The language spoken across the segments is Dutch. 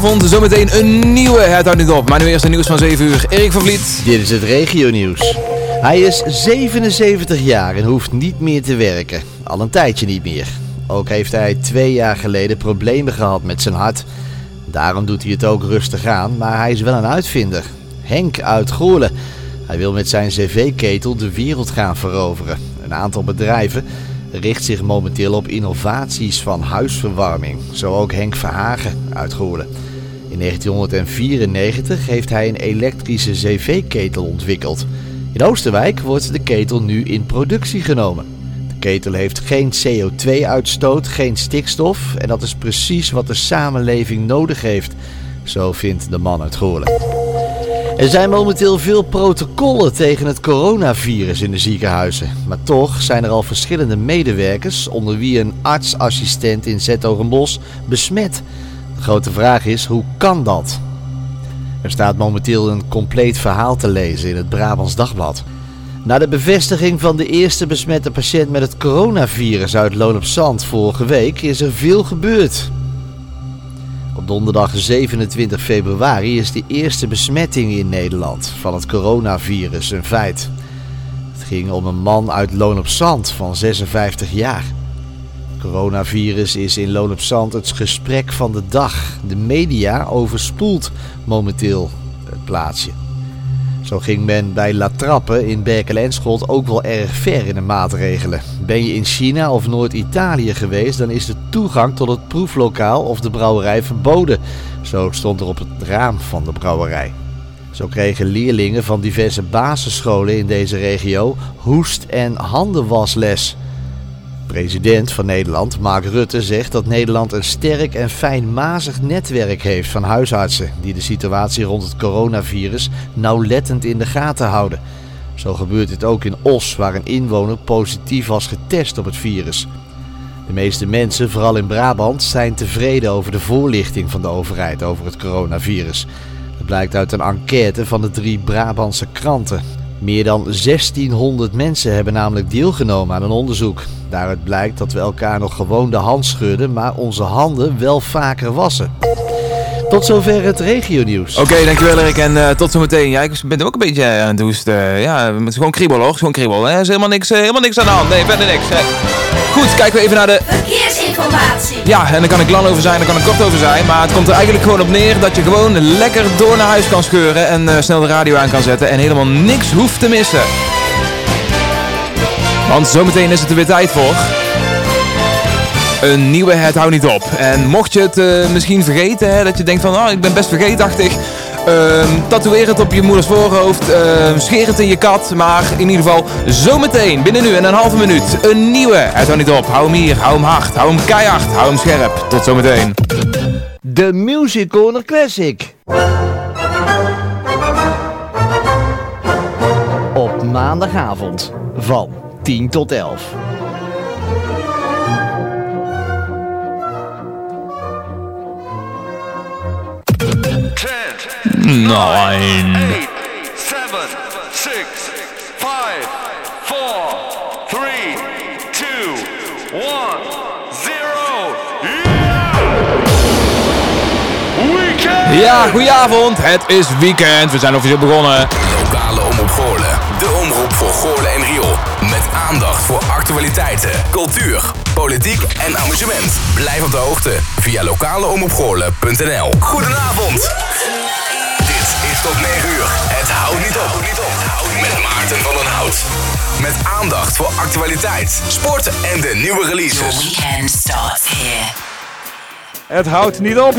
goedenavond. Zometeen een nieuwe Het houdt niet op. Maar nu eerst de nieuws van 7 uur. Erik van Vliet. Dit is het regionieuws. Hij is 77 jaar en hoeft niet meer te werken. Al een tijdje niet meer. Ook heeft hij twee jaar geleden problemen gehad met zijn hart. Daarom doet hij het ook rustig aan, maar hij is wel een uitvinder. Henk uit Goorlen. Hij wil met zijn cv-ketel de wereld gaan veroveren. Een aantal bedrijven richt zich momenteel op innovaties van huisverwarming. Zo ook Henk Verhagen uit Goorlen. In 1994 heeft hij een elektrische cv-ketel ontwikkeld. In Oosterwijk wordt de ketel nu in productie genomen. De ketel heeft geen CO2-uitstoot, geen stikstof en dat is precies wat de samenleving nodig heeft. Zo vindt de man uit Goorlen. Er zijn momenteel veel protocollen tegen het coronavirus in de ziekenhuizen. Maar toch zijn er al verschillende medewerkers, onder wie een artsassistent in Zetogenbos, besmet. Grote vraag is, hoe kan dat? Er staat momenteel een compleet verhaal te lezen in het Brabants Dagblad. Na de bevestiging van de eerste besmette patiënt met het coronavirus uit Loon op Zand vorige week is er veel gebeurd. Op donderdag 27 februari is de eerste besmetting in Nederland van het coronavirus een feit. Het ging om een man uit Loon op Zand van 56 jaar. Coronavirus is in Loon op Zand het gesprek van de dag. De media overspoelt momenteel het plaatsje. Zo ging men bij La Trappe in Berkel en ook wel erg ver in de maatregelen. Ben je in China of Noord-Italië geweest, dan is de toegang tot het proeflokaal of de brouwerij verboden. Zo stond er op het raam van de brouwerij. Zo kregen leerlingen van diverse basisscholen in deze regio hoest- en handenwasles. President van Nederland, Mark Rutte, zegt dat Nederland een sterk en fijnmazig netwerk heeft van huisartsen die de situatie rond het coronavirus nauwlettend in de gaten houden. Zo gebeurt dit ook in Os, waar een inwoner positief was getest op het virus. De meeste mensen, vooral in Brabant, zijn tevreden over de voorlichting van de overheid over het coronavirus. Dat blijkt uit een enquête van de drie Brabantse kranten. Meer dan 1600 mensen hebben namelijk deelgenomen aan een onderzoek. Daaruit blijkt dat we elkaar nog gewoon de hand schudden, maar onze handen wel vaker wassen. Tot zover het regionieuws. Oké, dankjewel Erik. En uh, tot zometeen. Ja, ik ben ook een beetje aan het hoesten. Ja, het is gewoon kriebel hoor. Gewoon kriebel. Hè? Er is helemaal niks, uh, helemaal niks aan de hand. Nee, verder niks. Hè. Goed, kijken we even naar de... Ja, en daar kan ik lang over zijn, daar kan ik kort over zijn. Maar het komt er eigenlijk gewoon op neer dat je gewoon lekker door naar huis kan scheuren. En uh, snel de radio aan kan zetten. En helemaal niks hoeft te missen. Want zometeen is het er weer tijd voor. Een nieuwe Het Houdt Niet Op. En mocht je het uh, misschien vergeten, hè, dat je denkt van, oh, ik ben best vergeetachtig. Uh, tatoeëer het op je moeders voorhoofd, uh, scheer het in je kat. Maar in ieder geval, zometeen, binnen nu en een halve minuut, een nieuwe Het Houdt Niet Op. Hou hem hier, hou hem hard, hou hem keihard, hou hem scherp. Tot zometeen. De Music Corner Classic. Op maandagavond van 10 tot 11. Nine. Eight, seven, six, five, four, three, two, one, zero. Yeah! Weekend! Ja, goedenavond. Het is weekend. We zijn officieel begonnen. Lokale Omroep Goorlen. De omroep voor Goorlen en Riool. Met aandacht voor actualiteiten, cultuur, politiek en amusement. Blijf op de hoogte via lokaleomroepgoorlen.nl Goedenavond. Tot 9 uur. Het houdt niet op. Met Maarten van den Hout. Met aandacht voor actualiteit, sport en de nieuwe releases. Weekend starts here. Het houdt niet op.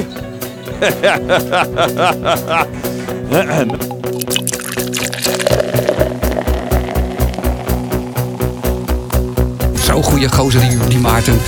Zo'n goede gozer die, die Maarten.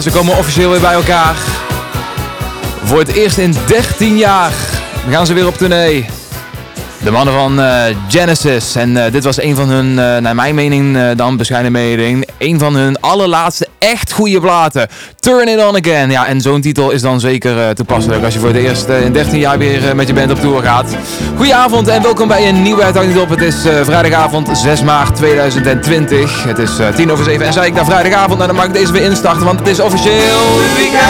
Ze komen officieel weer bij elkaar. Voor het eerst in 13 jaar gaan ze weer op tournee. De mannen van eh, Genesis. En eh, dit was een van hun, eh, naar mijn mening dan, bescheiden mening, een van hun allerlaatste echt goede platen. Turn It On Again. Ja, en zo'n titel is dan zeker eh, toepasselijk als je voor het eerst eh, in 13 jaar weer eh, met je band op tour gaat. Goedenavond en welkom bij een nieuwe uitzending op. Het is vrijdagavond 6 maart 2020. Het is eh, 10 over 7 en zei ik naar vrijdagavond, nou dan mag ik deze weer instarten, want het is officieel weekend.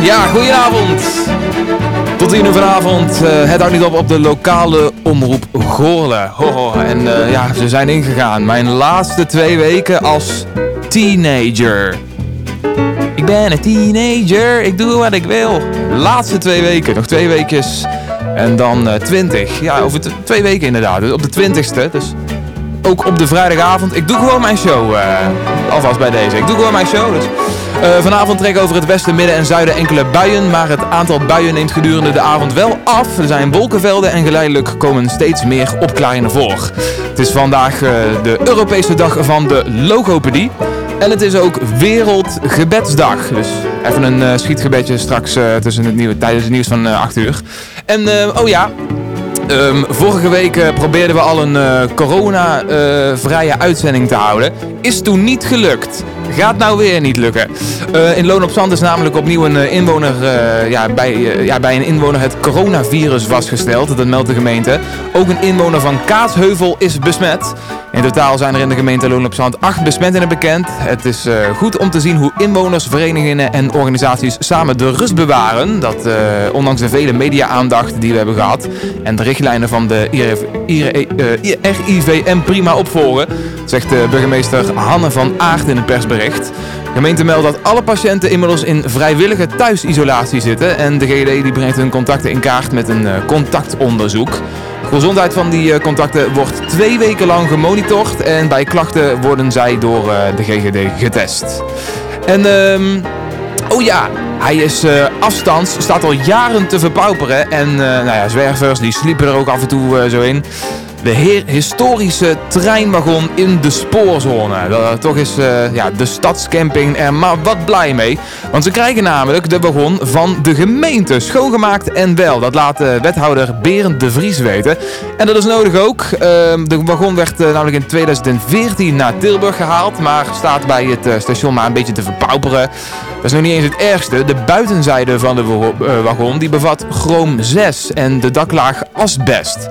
Ja, goedenavond. Tot 10 uur vanavond. het houdt niet op op de lokale omroep Goorlen. En ja, ze zijn ingegaan. Mijn laatste twee weken als teenager. Ik ben een teenager, ik doe wat ik wil. Laatste twee weken, nog twee weekjes. En dan eh 20. Ja, over twee weken inderdaad. Dus op de 20ste. Dus ook op de vrijdagavond. Ik doe gewoon mijn show. eh, alvast bij deze. Ik doe gewoon mijn show. Dus. Eh, vanavond trekken over het westen, midden en zuiden enkele buien. Maar het aantal buien neemt gedurende de avond wel af. Er zijn wolkenvelden en geleidelijk komen steeds meer opklaringen voor. Het is vandaag de Europese dag van de logopedie. En het is ook Wereldgebedsdag. Dus even een eh, schietgebedje straks eh, tussen het tijdens het nieuws van eh 8 uur. En eh, oh ja, Ehm, vorige week eh, probeerden we al een eh, corona-vrije uitzending te houden. Is toen niet gelukt. Gaat nou weer niet lukken. Eh, in Loon op Zand is namelijk opnieuw een eh, inwoner, eh, ja, bij, ja, bij een inwoner het coronavirus vastgesteld. Dat meldt de gemeente. Ook een inwoner van Kaatsheuvel is besmet. In totaal zijn er in de gemeente Loon op Zand acht besmettingen bekend. Het is goed om te zien hoe inwoners, verenigingen en organisaties samen de rust bewaren. Dat ondanks de vele media-aandacht die we hebben gehad en de richtlijnen van de IRF, IR, RIVM prima opvolgen, zegt de burgemeester Hanne van Aert in het persbericht. De gemeente meldt dat alle patiënten inmiddels in vrijwillige thuisisolatie zitten en de GD die brengt hun contacten in kaart met een eh, contactonderzoek. De gezondheid van die eh, contacten wordt twee weken lang gemonitord en bij klachten worden zij door eh, de GGD getest. En ehm, oh ja, hij is eh, afstands, staat al jaren te verpauperen en nou ja, zwervers die sliepen er ook af en toe zo in. De historische treinwagon in de spoorzone. Toch is eh, ja, de stadscamping er maar wat blij mee. Want ze krijgen namelijk de wagon van de gemeente schoongemaakt en wel. Dat laat de wethouder Berend de Vries weten. En dat is nodig ook. Ehm, de wagon werd eh, namelijk in 2014 naar Tilburg gehaald. Maar staat bij het eh, station maar een beetje te verpauperen. Dat is nog niet eens het ergste. De buitenzijde van de wa- eh, wagon die bevat chroom 6 en de daklaag asbest.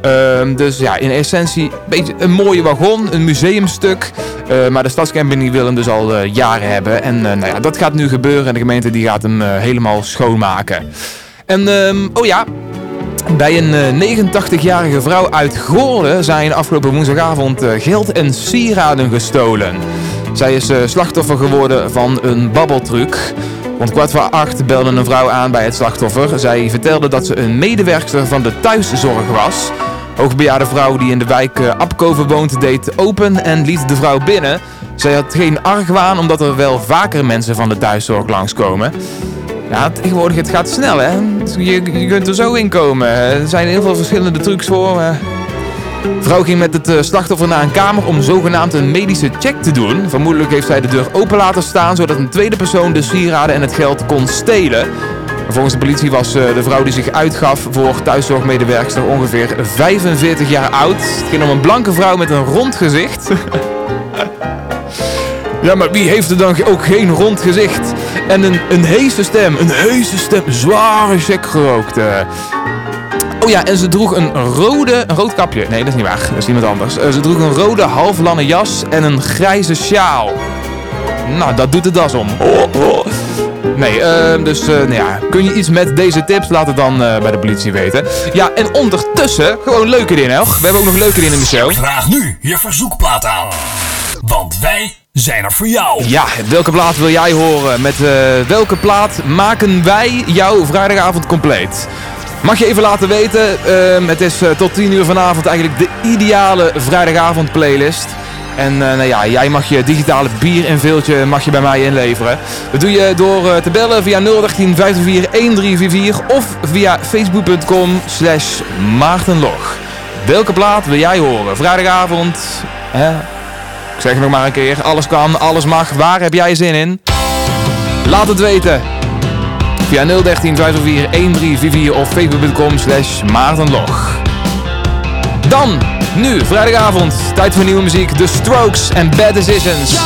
Ehm, dus ja, in essentie een beetje een mooie wagon, een museumstuk. Eh, maar de stadscamping wil hem dus al eh, jaren hebben. En eh, nou ja, dat gaat nu gebeuren en de gemeente die gaat hem helemaal schoonmaken. En ehm, oh ja, bij een eh, 89-jarige vrouw uit Goorlen zijn afgelopen woensdagavond geld en sieraden gestolen. Zij is slachtoffer geworden van een babbeltruc. Rond kwart voor acht belde een vrouw aan bij het slachtoffer. Zij vertelde dat ze een medewerkster van de thuiszorg was. Hoogbejaarde vrouw die in de wijk eh, Apkoven woont deed open en liet de vrouw binnen. Zij had geen argwaan omdat er wel vaker mensen van de thuiszorg langskomen. Ja, tegenwoordig het gaat snel hè. Je, je kunt er zo in komen. Er zijn heel veel verschillende trucs voor. eh. De vrouw ging met het eh, slachtoffer naar een kamer om zogenaamd een medische check te doen. Vermoedelijk heeft zij de deur open laten staan zodat een tweede persoon de sieraden en het geld kon stelen. En Volgens de politie was eh, de vrouw die zich uitgaf voor thuiszorgmedewerkster ongeveer 45 jaar oud. Het ging om een blanke vrouw met een rond gezicht. Ja, maar wie heeft er dan ook geen rond gezicht? En een, een heese stem, een heese stem, zware check gerookt. eh. Oh ja, en ze droeg een rode, een rood kapje. Nee, dat is niet waar, dat is iemand anders. Eh, ze droeg een rode halflange jas en een grijze sjaal. Nou, dat doet de das om. Oh, oh. Nee, eh, dus eh, nou ja, kun je iets met deze tips? Laat het dan eh, bij de politie weten. Ja, en ondertussen gewoon leuke dingen, hè? We hebben ook nog leuke dingen in de show. Vraag nu je verzoekplaat aan. Want wij zijn er voor jou. Ja, welke plaat wil jij horen? Met eh, welke plaat maken wij jouw vrijdagavond compleet? Mag je even laten weten. Ehm, het is tot 10 uur vanavond eigenlijk de ideale vrijdagavond playlist. En eh, nou ja, jij mag je digitale bierinveeltje mag je bij mij inleveren. Dat doe je door eh, te bellen via 013 54 1344 of via facebook.com slash maartenlog. Welke plaat wil jij horen? Vrijdagavond, hè? ik zeg het nog maar een keer, alles kan, alles mag. Waar heb jij zin in? Laat het weten. Via 013 54 1344 of facebook.com slash maartenlog. Dan nu, vrijdagavond, tijd voor nieuwe muziek. The Strokes en Bad Decisions.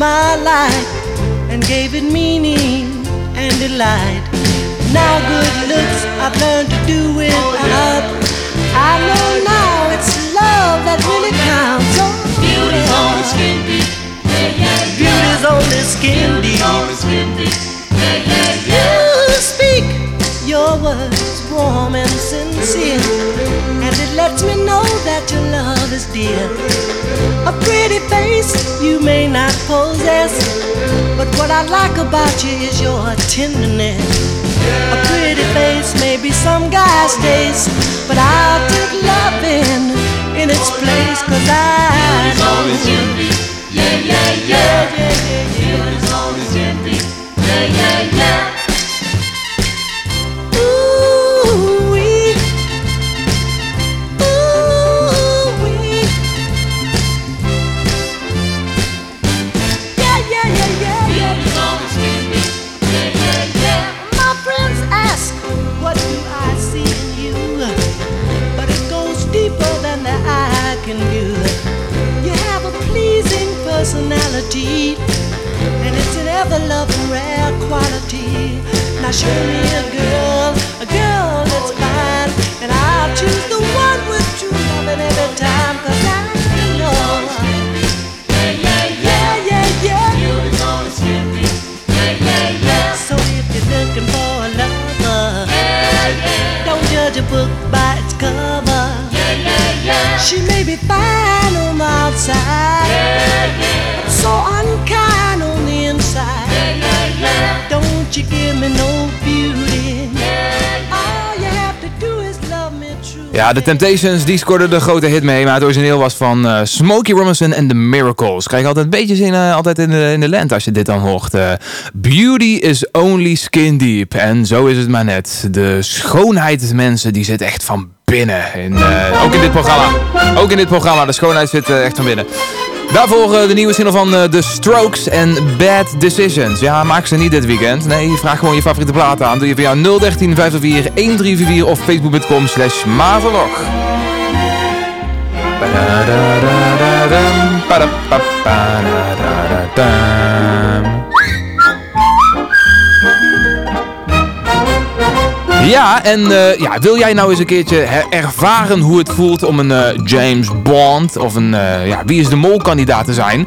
My life and gave it meaning and delight. Now good looks I've learned to do without. I know now it's love that really counts. Oh, beauty's only skin deep. Beauty's only skin deep. You speak your words warm and sincere, and it lets me know that your love is dear. A pretty face you may not possess, but what I like about you is your tenderness. A pretty face may be some guy's taste, but I'll take loving in its place, cause I know yeah, yeah, yeah, yeah, yeah, yeah. It's always empty. Yeah, yeah, yeah. She may be fine on the outside, but so unkind on the Don't you give me no beauty. All you have to do is love me true. Ja, de Temptations die scoorden de grote hit mee, maar het origineel was van eh, Smokey Robinson en The Miracles. Krijg je altijd een beetje zin eh, altijd in de, in de lente als je dit dan hoort. Eh, Beauty is only skin deep. En zo is het maar net. De schoonheid mensen die zit echt van binnen. In, eh, ook in dit programma. Ook in dit programma. De schoonheid zit echt van binnen. Daarvoor eh, de nieuwe single van eh, The Strokes en Bad Decisions. Ja, maak ze niet dit weekend. Nee, vraag gewoon je favoriete plaat aan. Doe je via 013 504 1344 of facebook.com slash. Ba-da-da-da-da-dam, Ja, en eh, ja, wil jij nou eens een keertje ervaren hoe het voelt om een eh, James Bond of een eh, ja, Wie is de Mol kandidaat te zijn?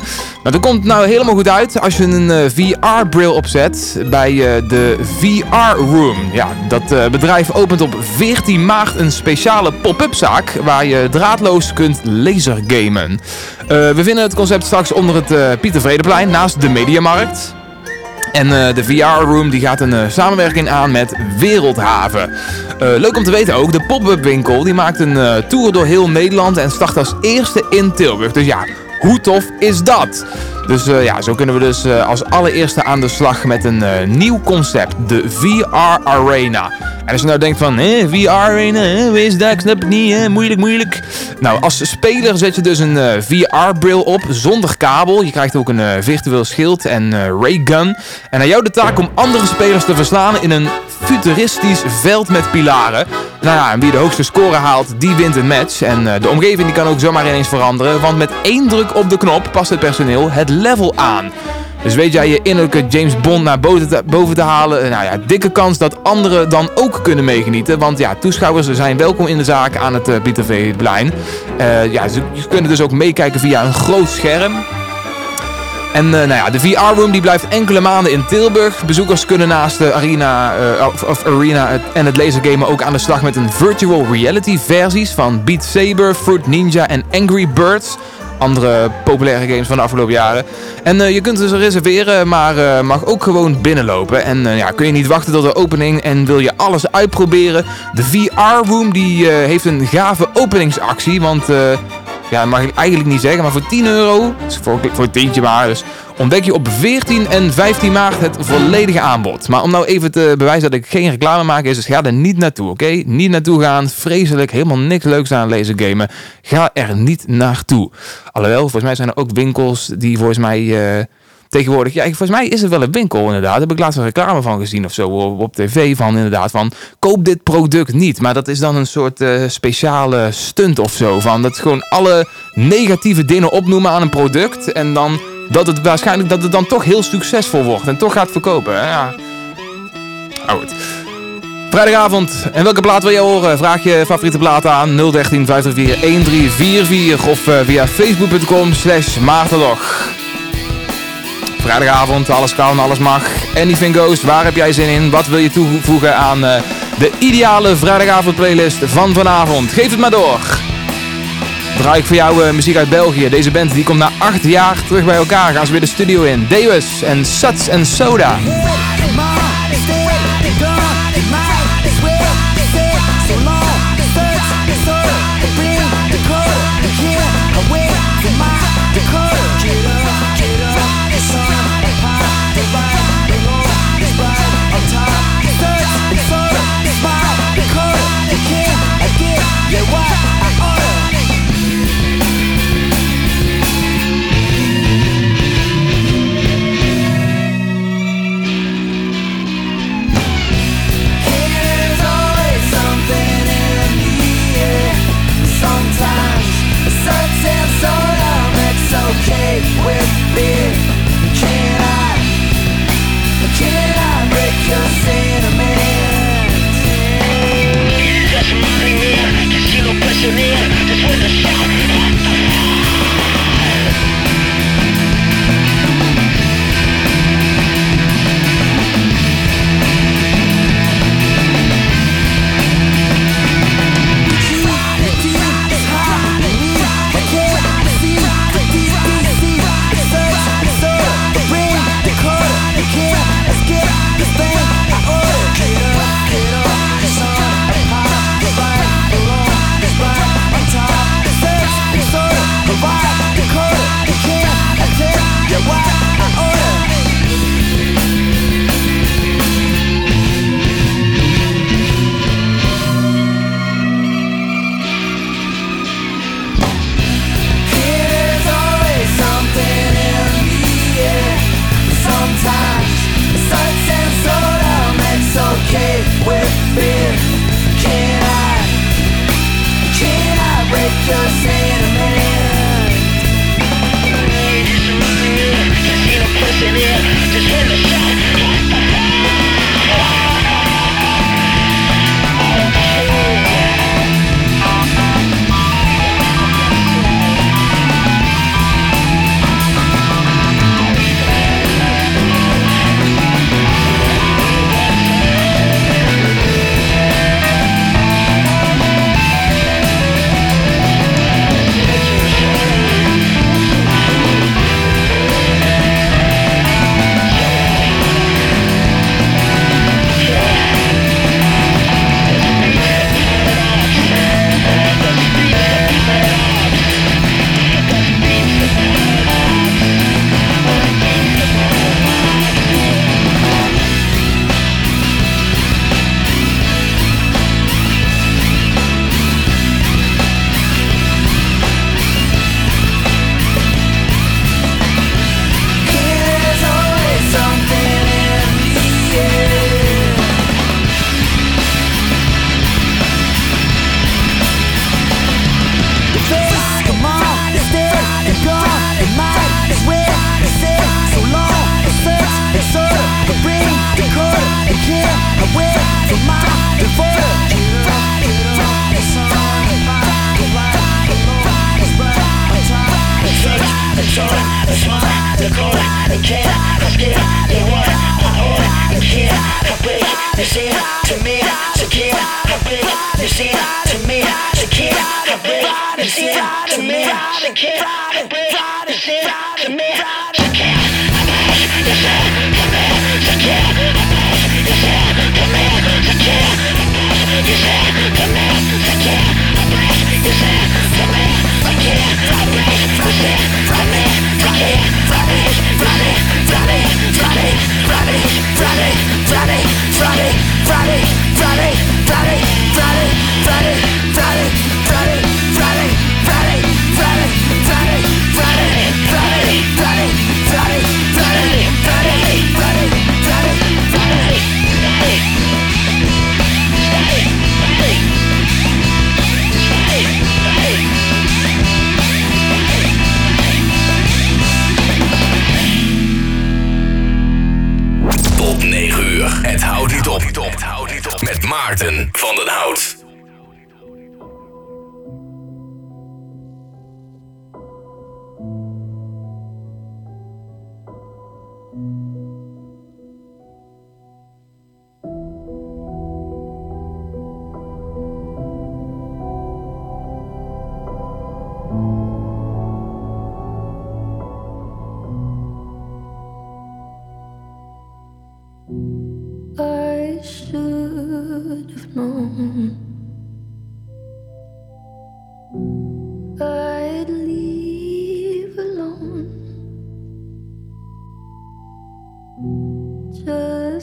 Nou, dat komt nou helemaal goed uit als je een VR-bril opzet bij de VR Room. Ja, dat bedrijf opent op 14 maart een speciale pop-up zaak waar je draadloos kunt lasergamen. We vinden het concept straks onder het Pieter Vredeplein naast de Mediamarkt. En eh, de VR-room die gaat een eh, samenwerking aan met Wereldhaven. Eh, leuk om te weten ook, de pop-up winkel die maakt een tour door heel Nederland en start als eerste in Tilburg. Dus ja, hoe tof is dat? Dus eh, ja, zo kunnen we dus eh, als allereerste aan de slag met een eh, nieuw concept, de VR Arena. En als je nou denkt van, eh, VR Arena, eh, wie is dat? Ik snap niet, moeilijk, moeilijk. Nou, als speler zet je dus een VR-bril op zonder kabel. Je krijgt ook een virtueel schild en raygun. En aan jou de taak om andere spelers te verslaan in een futuristisch veld met pilaren. Nou ja, en wie de hoogste score haalt, die wint een match. En eh, de omgeving die kan ook zomaar ineens veranderen. Want met één druk op de knop past het personeel het level aan. Dus weet jij je innerlijke James Bond naar boven te, boven te halen? eh, Nou ja, dikke kans dat anderen dan ook kunnen meegenieten. Want ja, toeschouwers zijn welkom in de zaak aan het uh, Pieter V. Ja, ze kunnen dus ook meekijken via een groot scherm. En eh, nou ja, de VR-room die blijft enkele maanden in Tilburg. Bezoekers kunnen naast de arena, eh, of, arena en het lasergamen ook aan de slag met een virtual reality versies van Beat Saber, Fruit Ninja en Angry Birds. Andere populaire games van de afgelopen jaren. En eh, je kunt dus reserveren, maar mag ook gewoon binnenlopen. En ja, kun je niet wachten tot de opening en wil je alles uitproberen? De VR-room die heeft een gave openingsactie, want... ja, mag ik eigenlijk niet zeggen, maar voor 10 euro, voor, voor een tientje dus ontdek je op 14 en 15 maart het volledige aanbod. Maar om nou even te bewijzen dat ik geen reclame maak is, dus ga er niet naartoe, oké? Niet naartoe gaan, vreselijk, helemaal niks leuks aan lezen gamen. Ga er niet naartoe. Alhoewel, volgens mij zijn er ook winkels die volgens mij... eh, tegenwoordig, ja, volgens mij is het wel een winkel inderdaad. Daar heb ik laatst een reclame van gezien of zo op, tv van inderdaad van koop dit product niet. Maar dat is dan een soort eh, speciale stunt of zo van dat gewoon alle negatieve dingen opnoemen aan een product en dan dat het waarschijnlijk dat het dan toch heel succesvol wordt en toch gaat verkopen. Ja. Goed. Vrijdagavond. En welke plaat wil je horen? Vraag je favoriete plaat aan 013 534 1344 of eh, via facebook.com slash maartenlog. Vrijdagavond, alles kan, alles mag. Anything goes. Waar heb jij zin in? Wat wil je toevoegen aan eh, de ideale vrijdagavond playlist van vanavond? Geef het maar door. Draai ik voor jou eh, muziek uit België. Deze band die komt na acht jaar terug bij elkaar. Gaan ze weer de studio in. Deus en Sats en Soda.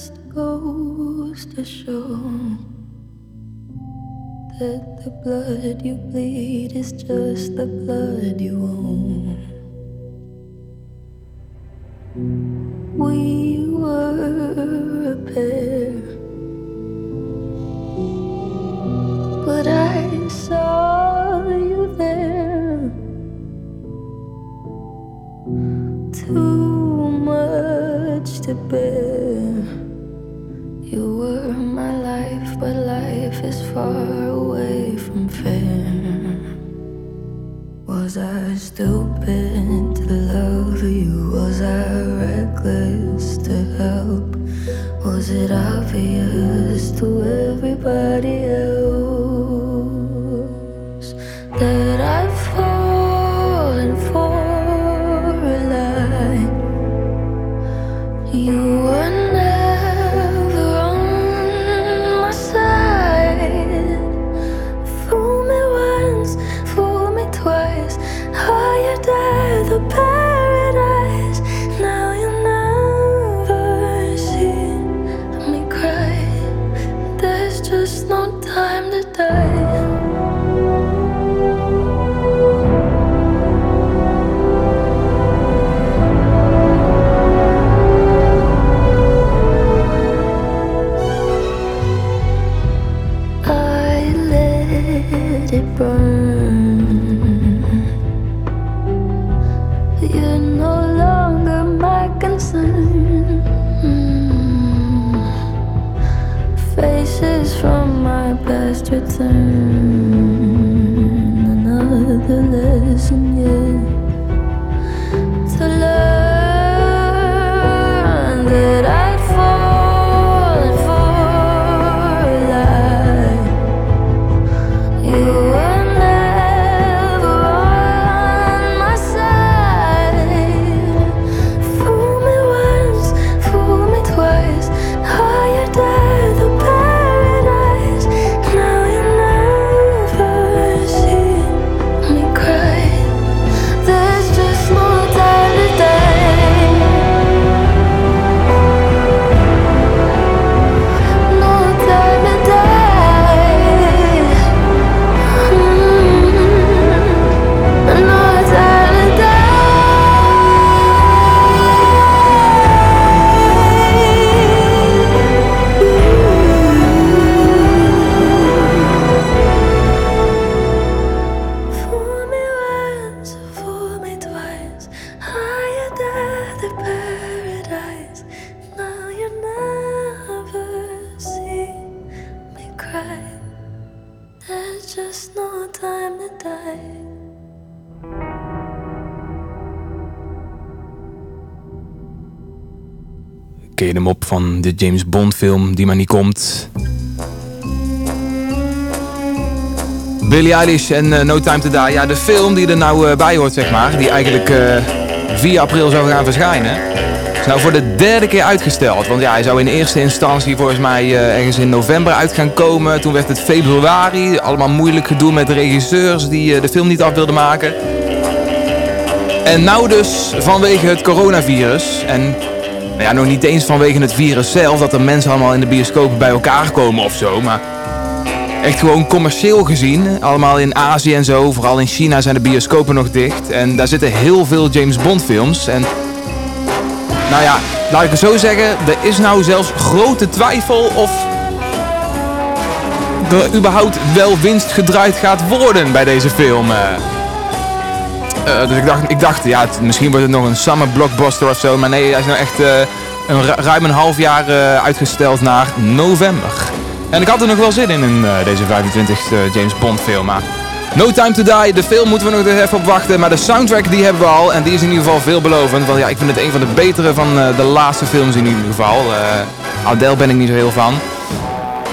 Just goes to show that the blood you bleed is just the blood you own. De James Bond film die maar niet komt? Billie Eilish en eh, No Time To Die. Ja, de film die er nou eh, bij hoort, zeg maar. Die eigenlijk eh 4 april zou gaan verschijnen. Is nou voor de derde keer uitgesteld. Want ja, hij zou in eerste instantie volgens mij ergens in november uit gaan komen. Toen werd het februari. Allemaal moeilijk gedoe met de regisseurs die de film niet af wilden maken. En nou dus vanwege het coronavirus. En nou ja, nog niet eens vanwege het virus zelf. Dat er mensen allemaal in de bioscopen bij elkaar komen of zo. Maar echt gewoon commercieel gezien. Allemaal in Azië en zo. Vooral in China zijn de bioscopen nog dicht. En daar zitten heel veel James Bond films. En nou ja, laat ik het zo zeggen. Er is nou zelfs grote twijfel of er überhaupt wel winst gedraaid gaat worden bij deze film. Eh. Eh, dus ik dacht, ik dacht ja, misschien wordt het nog een summer blockbuster of zo. Maar nee, hij is nou echt eh, een ru- ruim een half jaar uitgesteld naar november. En ik had er nog wel zin in, in deze 25e James Bond film. Maar No Time To Die, de film moeten we nog even op wachten. Maar de soundtrack die hebben we al. En die is in ieder geval veelbelovend. Want ja, ik vind het een van de betere van de laatste films in ieder geval. Adele ben ik niet zo heel van.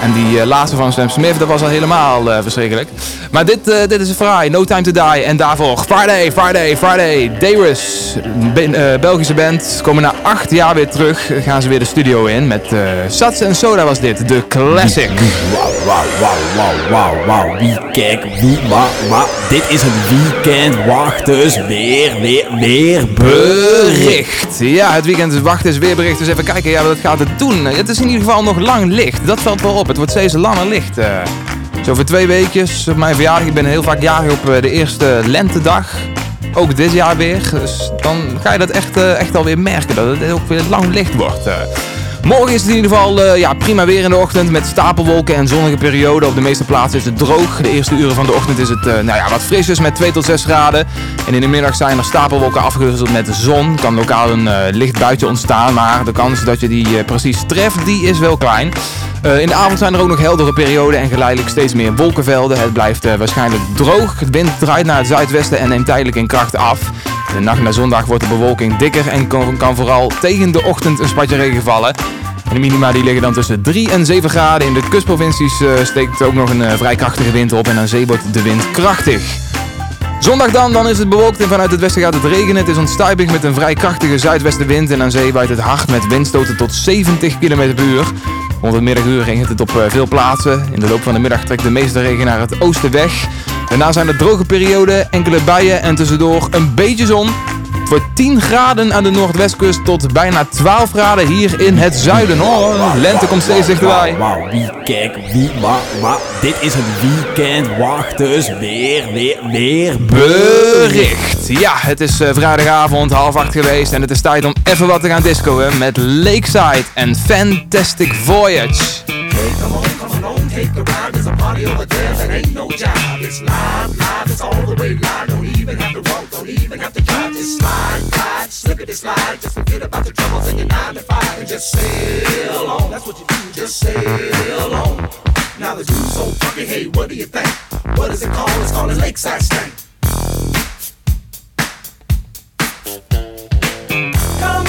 En die laatste van Sam Smith, dat was al helemaal verschrikkelijk. Maar dit, eh, dit is een fraai, No Time To Die. En daarvoor Friday, Friday, Friday. Davis, een eh, Belgische band, komen na acht jaar weer terug. Gaan ze weer de studio in met eh Sats en Soda was dit, de classic. Wauw, wauw, wauw, wauw, wauw, wauw. Wie, kijk, wie, maar, maar, dit is het weekend. Wacht dus weer, weer, weer Bericht. Ja, het weekend wachten is weer bericht. Dus even kijken ja, wat gaat het doen. Het is in ieder geval nog lang licht. Dat valt wel op. Het wordt steeds langer licht. Eh. zo voor twee op mijn verjaardag. Ik ben heel vaak jarig op eh, de eerste lentedag. Ook dit jaar weer. Dus dan ga je dat echt, eh, echt alweer merken. Dat het ook weer lang licht wordt. Morgen is het in ieder geval eh, ja, prima weer in de ochtend met stapelwolken en zonnige perioden. Op de meeste plaatsen is het droog. De eerste uren van de ochtend is het eh, nou ja, wat frisjes met 2 tot 6 graden. En in de middag zijn er stapelwolken afgewisseld met de zon. Kan lokaal een eh, licht buitje ontstaan, maar de kans dat je die precies treft, die is wel klein. In de avond zijn er ook nog heldere perioden en geleidelijk steeds meer wolkenvelden. Het blijft waarschijnlijk droog. De wind draait naar het zuidwesten en neemt tijdelijk in kracht af. De nacht naar zondag wordt de bewolking dikker en kan, vooral tegen de ochtend een spatje regen vallen. En de minima die liggen dan tussen 3 en 7 graden. In de kustprovincies eh, steekt ook nog een eh, vrij krachtige wind op en aan zee wordt de wind krachtig. Zondag dan, dan is het bewolkt en vanuit het westen gaat het regenen. Het is onstuimig met een vrij krachtige zuidwestenwind en aan zee waait het hard met windstoten tot 70 km per uur. Rond het middaguur regent het op eh, veel plaatsen. In de loop van de middag trekt de meeste regen naar het oosten weg. Daarna zijn er droge perioden, enkele buien en tussendoor een beetje zon. Het wordt 10 graden aan de noordwestkust tot bijna 12 graden hier in het zuiden. Oh, lente komt steeds dichterbij. Wauw, wie, kijk, wie, maar, maar, dit is het weekend. Wacht dus weer, weer, weer Bericht. Ja, het is eh, vrijdagavond, half acht geweest en het is tijd om even wat te gaan discoen met Lakeside en Fantastic Voyage. Come on, come on, take a ride. There's a party over there that ain't no job. It's live, live, it's all the way live. Don't even have to walk, don't even have to Just slide, slide, slippity slide. Just forget about the troubles in your nine to five and just sail on. That's what you do, just sail on. Now the dude's so funky, hey, what do you think? What is it called? It's called a lakeside stank. Come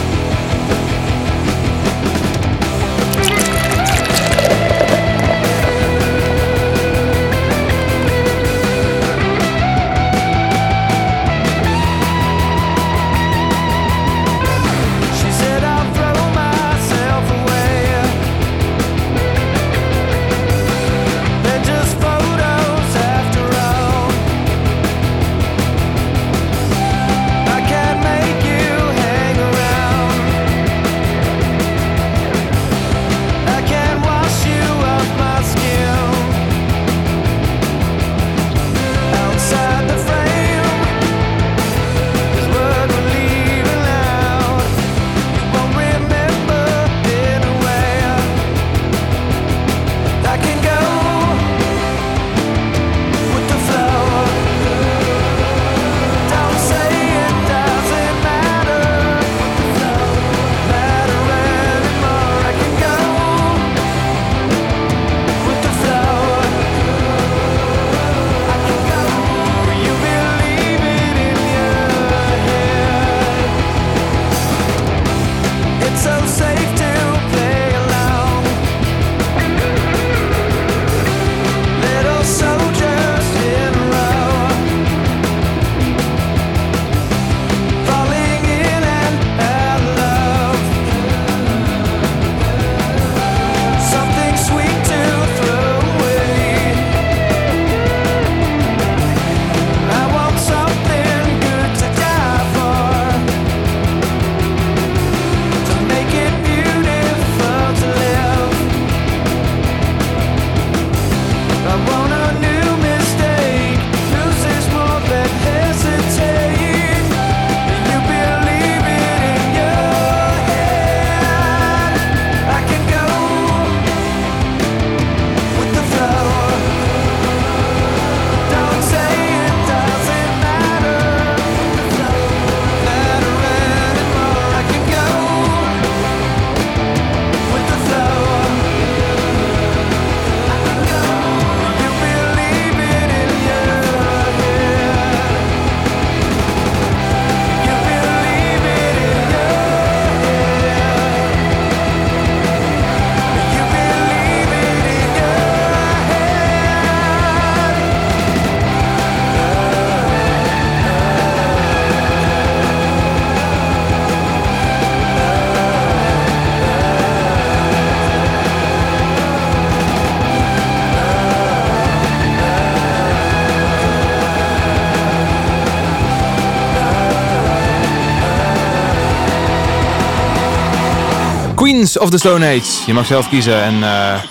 Of the Stone Age. Je mag zelf kiezen en eh,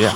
ja,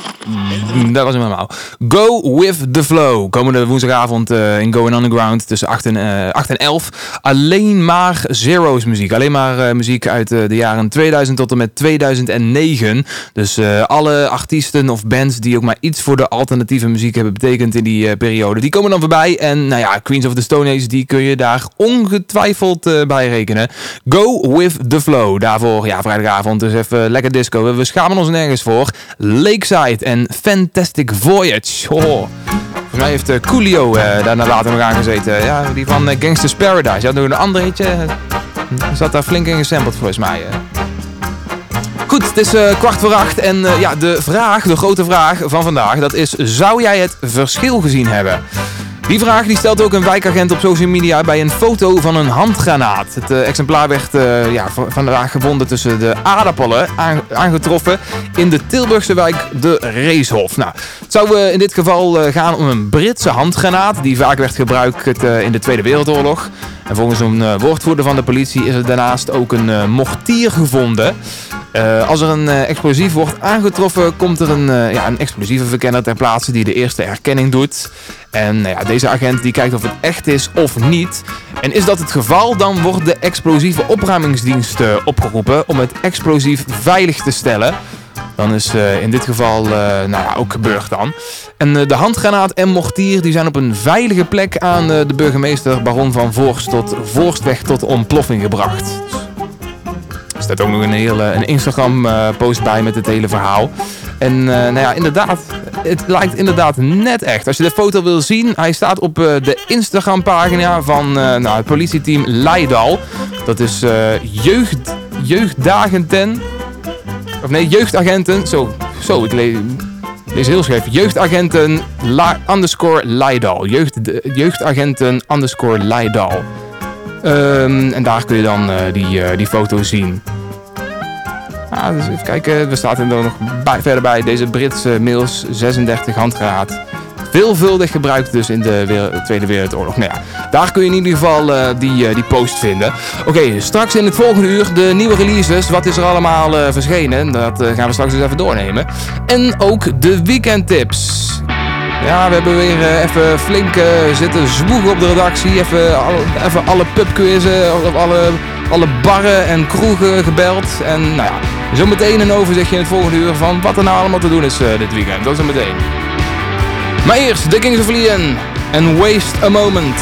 dat was helemaal. Go with the flow. Komende woensdagavond eh, in Going Underground tussen 8 en, 8 en 11. Alleen maar Zero's muziek. Alleen maar eh, muziek uit de jaren 2000 tot en met 2009. Dus alle artiesten of bands die ook maar iets voor de alternatieve muziek hebben betekend in die periode. Die komen dan voorbij. En nou ja, Queens of the Stone Age, die kun je daar ongetwijfeld bij rekenen. Go with the flow. Daarvoor, ja, vrijdagavond dus even lekker disco. We schamen ons nergens voor. Lakeside en Fantastic Voyage. Oh. Volgens mij heeft eh, Coolio eh, daarna later nog aangezeten. Ja, die van eh, Gangsters Paradise. Ja, nog een ander eentje. eh, Zat daar flink in gesampled volgens mij. Goed, het is kwart voor acht en ja, de vraag, de grote vraag van vandaag, dat is, zou jij het verschil gezien hebben? Die vraag die stelt ook een wijkagent op social media bij een foto van een handgranaat. Het eh, exemplaar werd eh, ja, vandaag gevonden tussen de aardappelen, aan- aangetroffen in de Tilburgse wijk De Reeshof. Nou, het zou eh, in dit geval gaan om een Britse handgranaat die vaak werd gebruikt in de Tweede Wereldoorlog. En volgens een woordvoerder van de politie is er daarnaast ook een mortier gevonden. Eh, als er een eh, explosief wordt aangetroffen, komt er een, eh, ja, een explosieve verkenner ter plaatse die de eerste herkenning doet. En nou ja, deze agent die kijkt of het echt is of niet. En is dat het geval, dan wordt de explosieve opruimingsdienst opgeroepen om het explosief veilig te stellen. Dan is in dit geval nou ja, ook gebeurd dan. En de handgranaat en mortier die zijn op een veilige plek aan de burgemeester Baron van Voorst tot Voorstweg tot ontploffing gebracht. Staat ook nog een hele een Instagram eh, post bij met het hele verhaal. En eh, nou ja, inderdaad, het lijkt inderdaad net echt. Als je de foto wil zien, hij staat op eh, de Instagram pagina van nou, het politieteam Leidal. Dat is jeugd, jeugddagen ten... Of nee, jeugdagenten. Zo, zo ik le- lees heel scheef. Jeugdagenten underscore Leidal. Jeugd, jeugdagenten underscore Leidal. Ehm, en daar kun je dan eh, die, eh, die foto zien. Ah, dus even kijken, er staat er nog verder bij deze Britse Mills 36 handgranaat. Veelvuldig gebruikt dus in de Tweede Wereldoorlog. Nou ja, daar kun je in ieder geval eh, die, die post vinden. Oké, straks in het volgende uur de nieuwe releases. Wat is er allemaal verschenen? Dat gaan we straks eens even doornemen. En ook de weekendtips. Ja, we hebben weer eh, even flink eh, zitten zwoegen op de redactie. Even, even alle pubquizzen, alle, alle barren en kroegen gebeld. En nou ja, zometeen een overzichtje in het volgende uur van wat er nou allemaal te doen is eh, dit weekend. Dat is meteen. Maar eerst The Kings of Leon en Waste a Moment.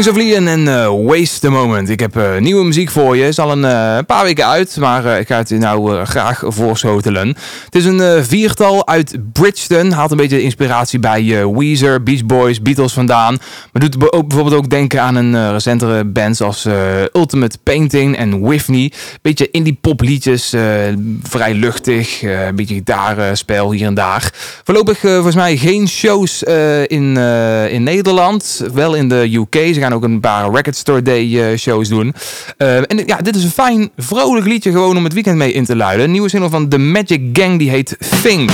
Kings of Leon en eh, Waste the Moment. Ik heb eh, nieuwe muziek voor je. Is al een eh, paar weken uit, maar ik ga het je nou graag voorschotelen. Het is een viertal uit Bridgeton. Haalt een beetje inspiratie bij Weezer, Beach Boys, Beatles vandaan. Maar doet bijvoorbeeld ook denken aan een recentere band eh, Ultimate Painting en Whitney. Beetje indie popliedjes, eh, vrij luchtig. een beetje gitaarspel hier en daar. Voorlopig volgens mij geen shows in, in Nederland. Wel in de UK. Ze gaan ook een paar Record Store Day eh, shows doen. Eh, en ja, dit is een fijn, vrolijk liedje gewoon om het weekend mee in te luiden. Een nieuwe single van The Magic Gang die heet Think.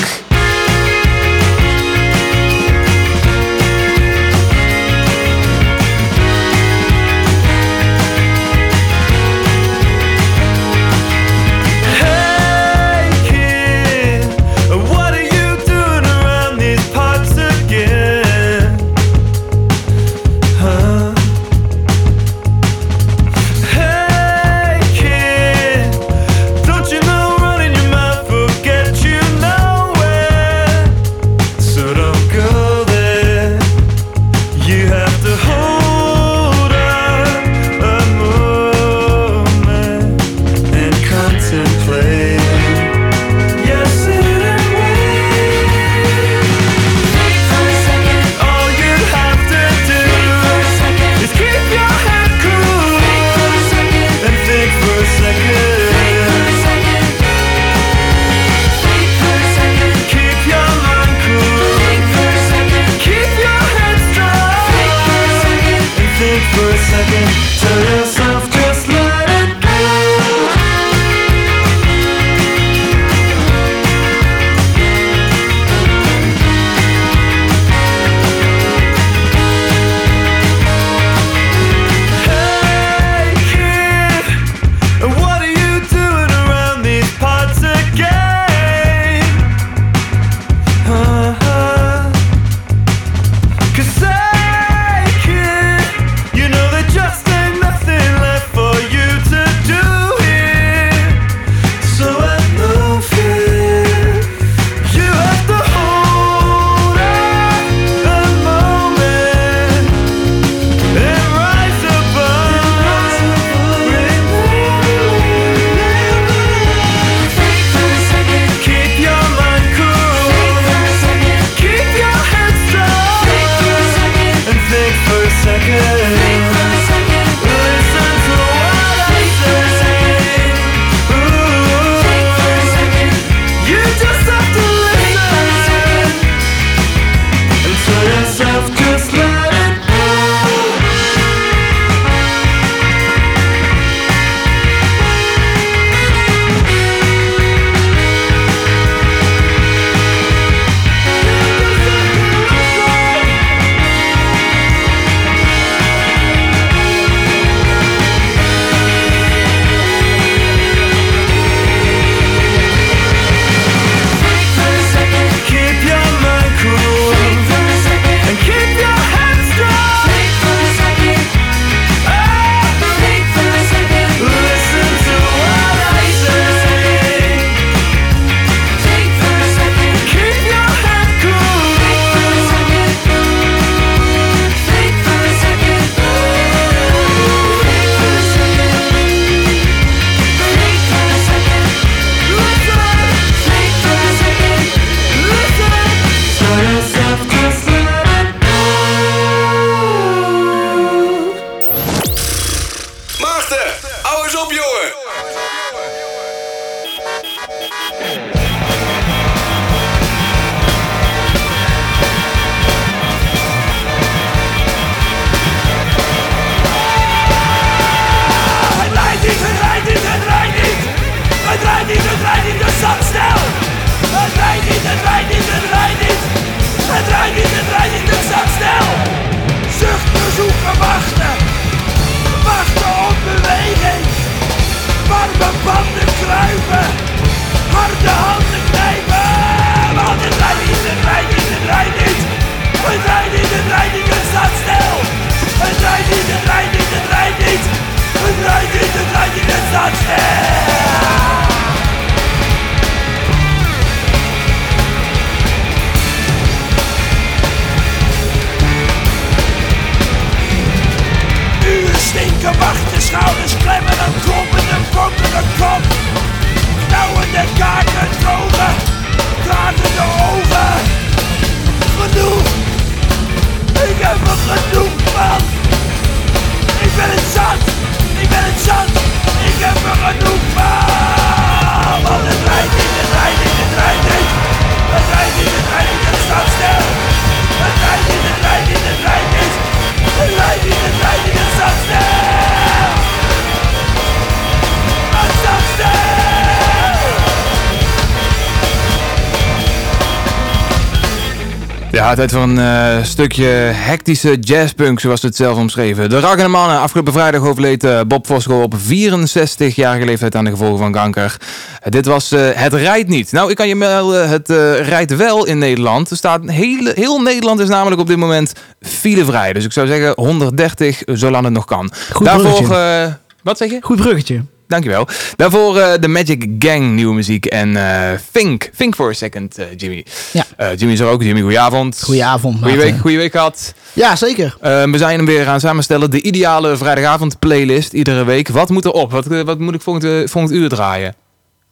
Tijd voor een eh, stukje hectische jazzpunk, zoals het zelf omschreven. De Raggende Mannen. Afgelopen vrijdag overleed eh, Bob Fosco op 64-jarige leeftijd aan de gevolgen van kanker. Eh, dit was Het Rijdt Niet. Nou, ik kan je melden, het rijdt wel in Nederland. Er staat hele, heel Nederland is namelijk op dit moment filevrij. Dus ik zou zeggen 130, zolang het nog kan. Goed Daarvoor, wat zeg je? Goed bruggetje. Dankjewel. Daarvoor eh, de Magic Gang, nieuwe muziek. En eh Think. Think for a second, eh, Jimmy. Ja. Jimmy is er ook. Jimmy, goedenavond. Goedenavond, Goeie week, goeie week gehad. Ja, zeker. Eh, we zijn hem weer aan samenstellen. De ideale vrijdagavond playlist iedere week. Wat moet er op? Wat, wat moet ik volgend, volgend uur draaien?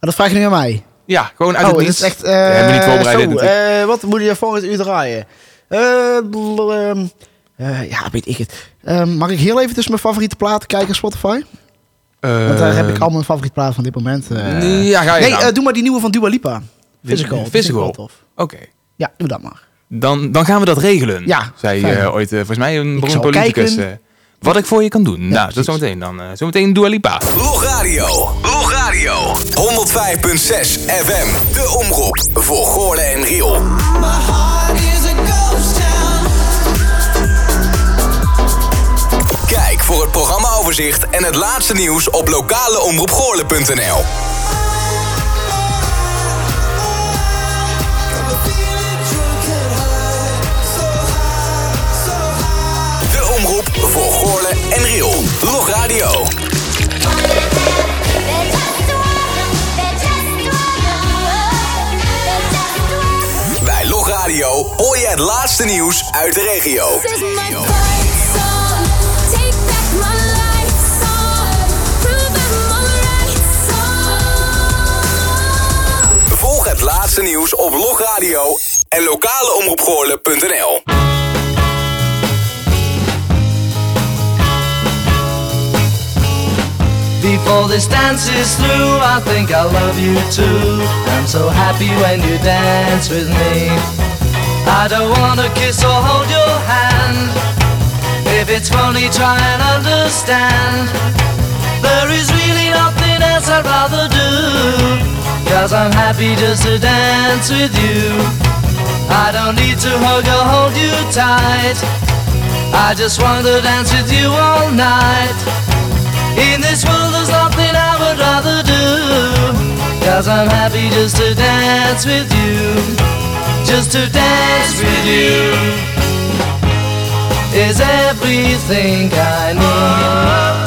Maar dat vraag je nu aan mij. Ja, gewoon uit oh, het dat niets. is echt... Hebben we niet voorbereid. zo, wat moet je volgend uur draaien? Eh, ehm, eh, ja, weet ik het. Ehm, mag ik heel even tussen mijn favoriete platen kijken op Spotify? Want daar heb ik al mijn favoriete platen van dit moment. eh. Ja, ga je Nee, eh, doe maar die nieuwe van Dua Lipa. Physical. Physical. Oké. Ja, doe dat maar. Dan, dan gaan we dat regelen. Ja, Zei eh, ooit, eh, volgens mij, een beroemde zal politicus. eh, wat ik voor je kan doen. nou, dat zometeen dan. eh, zometeen Dua Lipa. Log Radio. Log Radio. 105.6 FM. De omroep voor Goorlen en Riel. Voor het programmaoverzicht en het laatste nieuws op lokaleomroepgoorlen.nl. De omroep voor Goorlen en Riel. Log Radio. Bij Log Radio hoor je het laatste nieuws uit de regio. Het laatste nieuws op Log Radio en lokaleomroepgoorlen.nl. Before this dance is through, I think I love you too. I'm so happy when you dance with me. I don't wanna kiss or hold your hand. If it's funny, try and understand. There is really nothing else I'd rather do. Cause I'm happy just to dance with you. I don't need to hug or hold you tight. I just want to dance with you all night. In this world there's nothing I would rather do Cause I'm happy just to dance with you Just to dance with you Is everything I need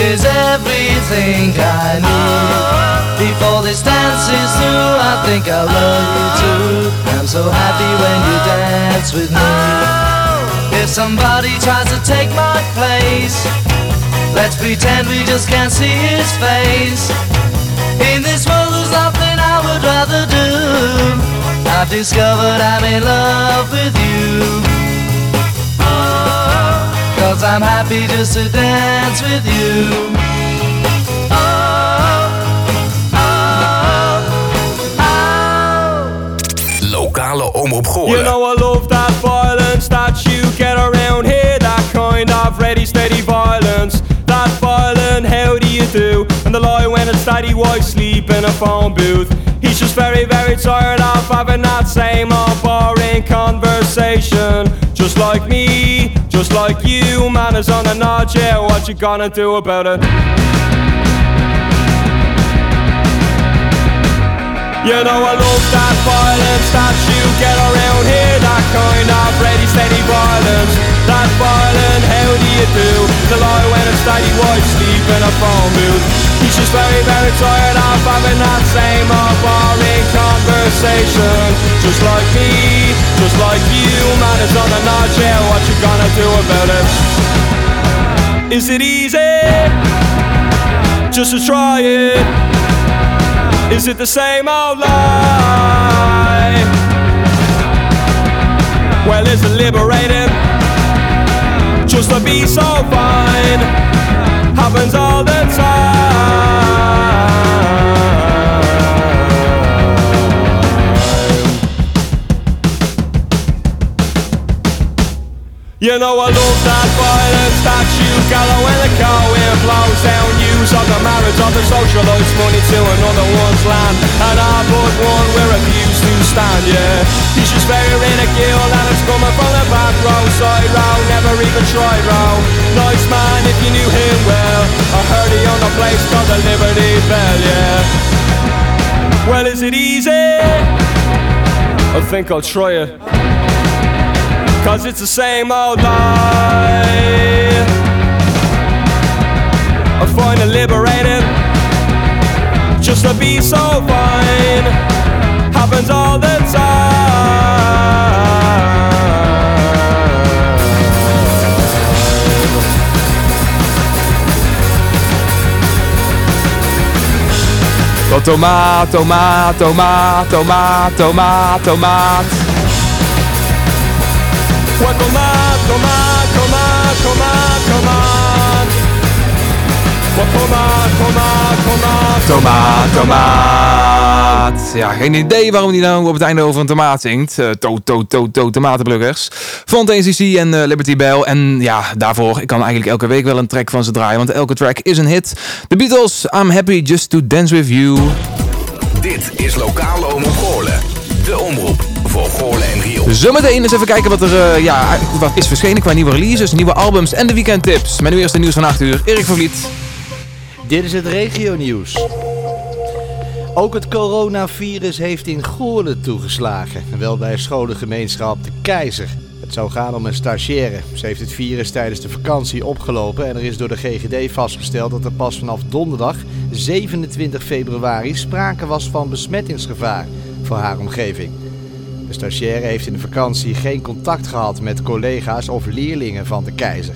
Is everything I need. Before this dance is through I think I love you too. I'm so happy when you dance with me. If somebody tries to take my place Let's pretend we just can't see his face. In this world there's nothing I would rather do. I've discovered I'm in love with you Cause I'm happy just to dance with you. Lokale omroep You know I love that violence that you get around here That kind of ready steady violence. That violent how do you do? And the lie when it's daddy wife sleep in a phone booth. He's just very very tired of having that same old boring conversation Just like me, just like you. Man is on a nod, yeah, what you gonna do about it? You know I love that violence that you get around here That kind of ready steady violence. That violent how do you do? The lie when it's steady wife sleep in a phone booth He's just very very tired of having that same old boring conversation Just like me, just like you Man is on a notch, yeah, what you gonna do about it? Is it easy? Just to try it is it the same old lie? Well, is it liberating? Just to be so fine. Happens all the time. You know I love that violence that you gather when the car wind blows down Use of the marriage of the socialites money to another one's land. And I but one we refuse to stand, yeah. He's just very ridicule and it's coming from the back row. Side row, never even tried row Nice man if you knew him well. I heard he owned a place called the Liberty Bell, yeah. Well is it easy? I think I'll try it. Cause it's the same old lie I find it liberating Just to be so fine. Happens all the time. Tot tomaat, tomaat, tomaat, tomaat, tomaat, tomaat. Well, come on, come on, come on. Tomaat, tomaat. Ja, geen idee waarom die nou op het einde over een tomaat zingt. Eh, to, to, to, to, tomatenplukkers. Fontaine CC en eh, Liberty Bell. En ja, daarvoor, ik kan eigenlijk elke week wel een track van ze draaien. Want elke track is een hit. The Beatles, I'm happy just to dance with you. Dit is Lokale Omroep Goorlen. De omroep voor Goorlen en Riel. Zometeen eens even kijken wat er eh, ja, wat is verschenen qua nieuwe releases, nieuwe albums en de weekendtips. Met nu eerst de nieuws van 8 uur. Erik van Vliet. Dit is het regionieuws. Ook het coronavirus heeft in Goorlen toegeslagen. Wel bij scholengemeenschap De Keizer. Het zou gaan om een stagiaire. Ze heeft het virus tijdens de vakantie opgelopen en er is door de GGD vastgesteld dat er pas vanaf donderdag 27 februari sprake was van besmettingsgevaar voor haar omgeving. De stagiaire heeft in de vakantie geen contact gehad met collega's of leerlingen van de keizer.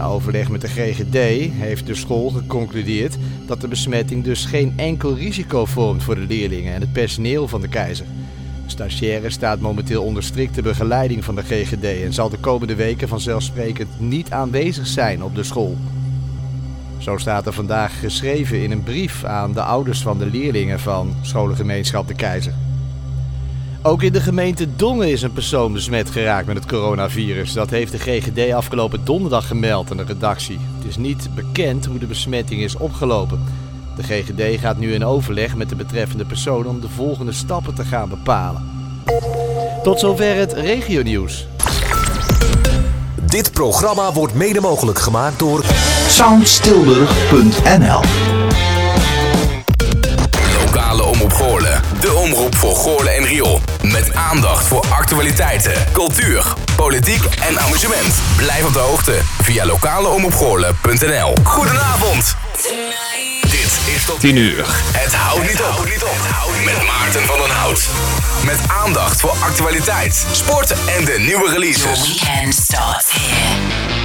Na overleg met de GGD heeft de school geconcludeerd dat de besmetting dus geen enkel risico vormt voor de leerlingen en het personeel van de keizer. Stagiaire staat momenteel onder strikte begeleiding van de GGD en zal de komende weken vanzelfsprekend niet aanwezig zijn op de school. Zo staat er vandaag geschreven in een brief aan de ouders van de leerlingen van scholengemeenschap De Keizer. Ook in de gemeente Dongen is een persoon besmet geraakt met het coronavirus. Dat heeft de GGD afgelopen donderdag gemeld aan de redactie. Het is niet bekend hoe de besmetting is opgelopen. De GGD gaat nu in overleg met de betreffende persoon om de volgende stappen te gaan bepalen. Tot zover het regionieuws. Dit programma wordt mede mogelijk gemaakt door Soundstilburg.nl De omroep voor Goorlen en Riool. Met aandacht voor actualiteiten, cultuur, politiek en amusement. Blijf op de hoogte via lokaleomroepgoorlen.nl Goedenavond. Dit is tot 10 uur. Het houdt niet op. Met Maarten van den Hout. Met aandacht voor actualiteit, sport en de nieuwe Your releases. weekend starts here.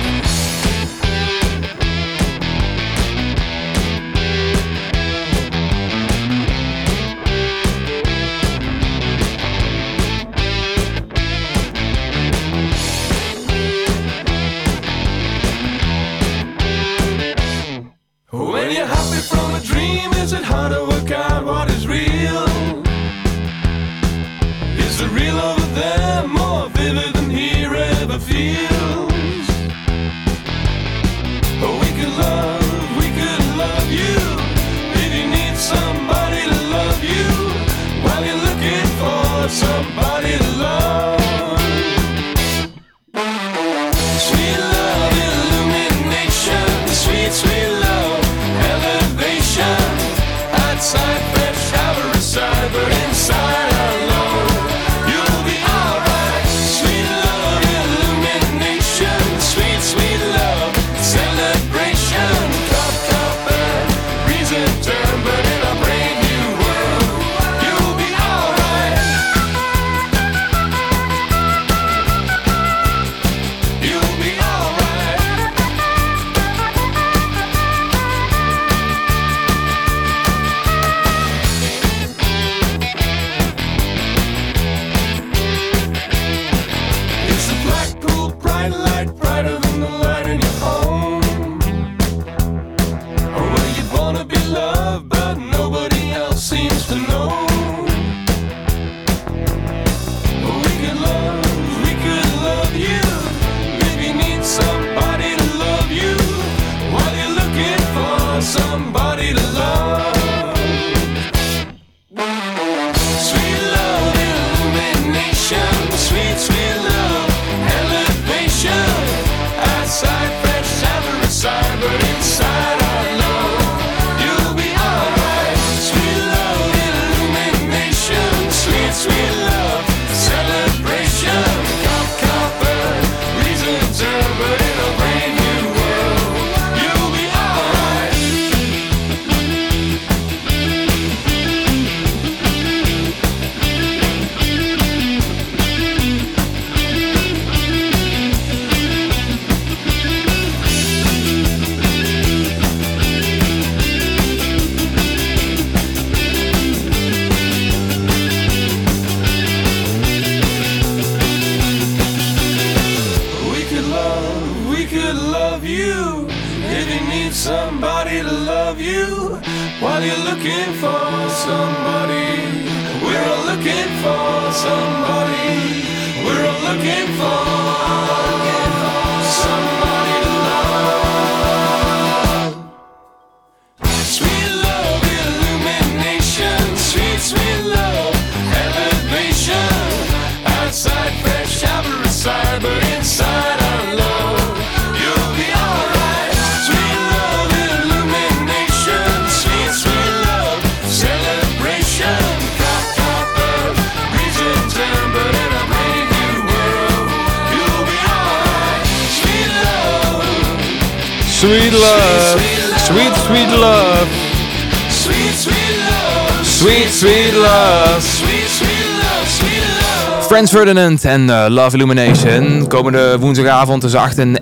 Ferdinand en eh, Love Illumination. Komende woensdagavond tussen 8 en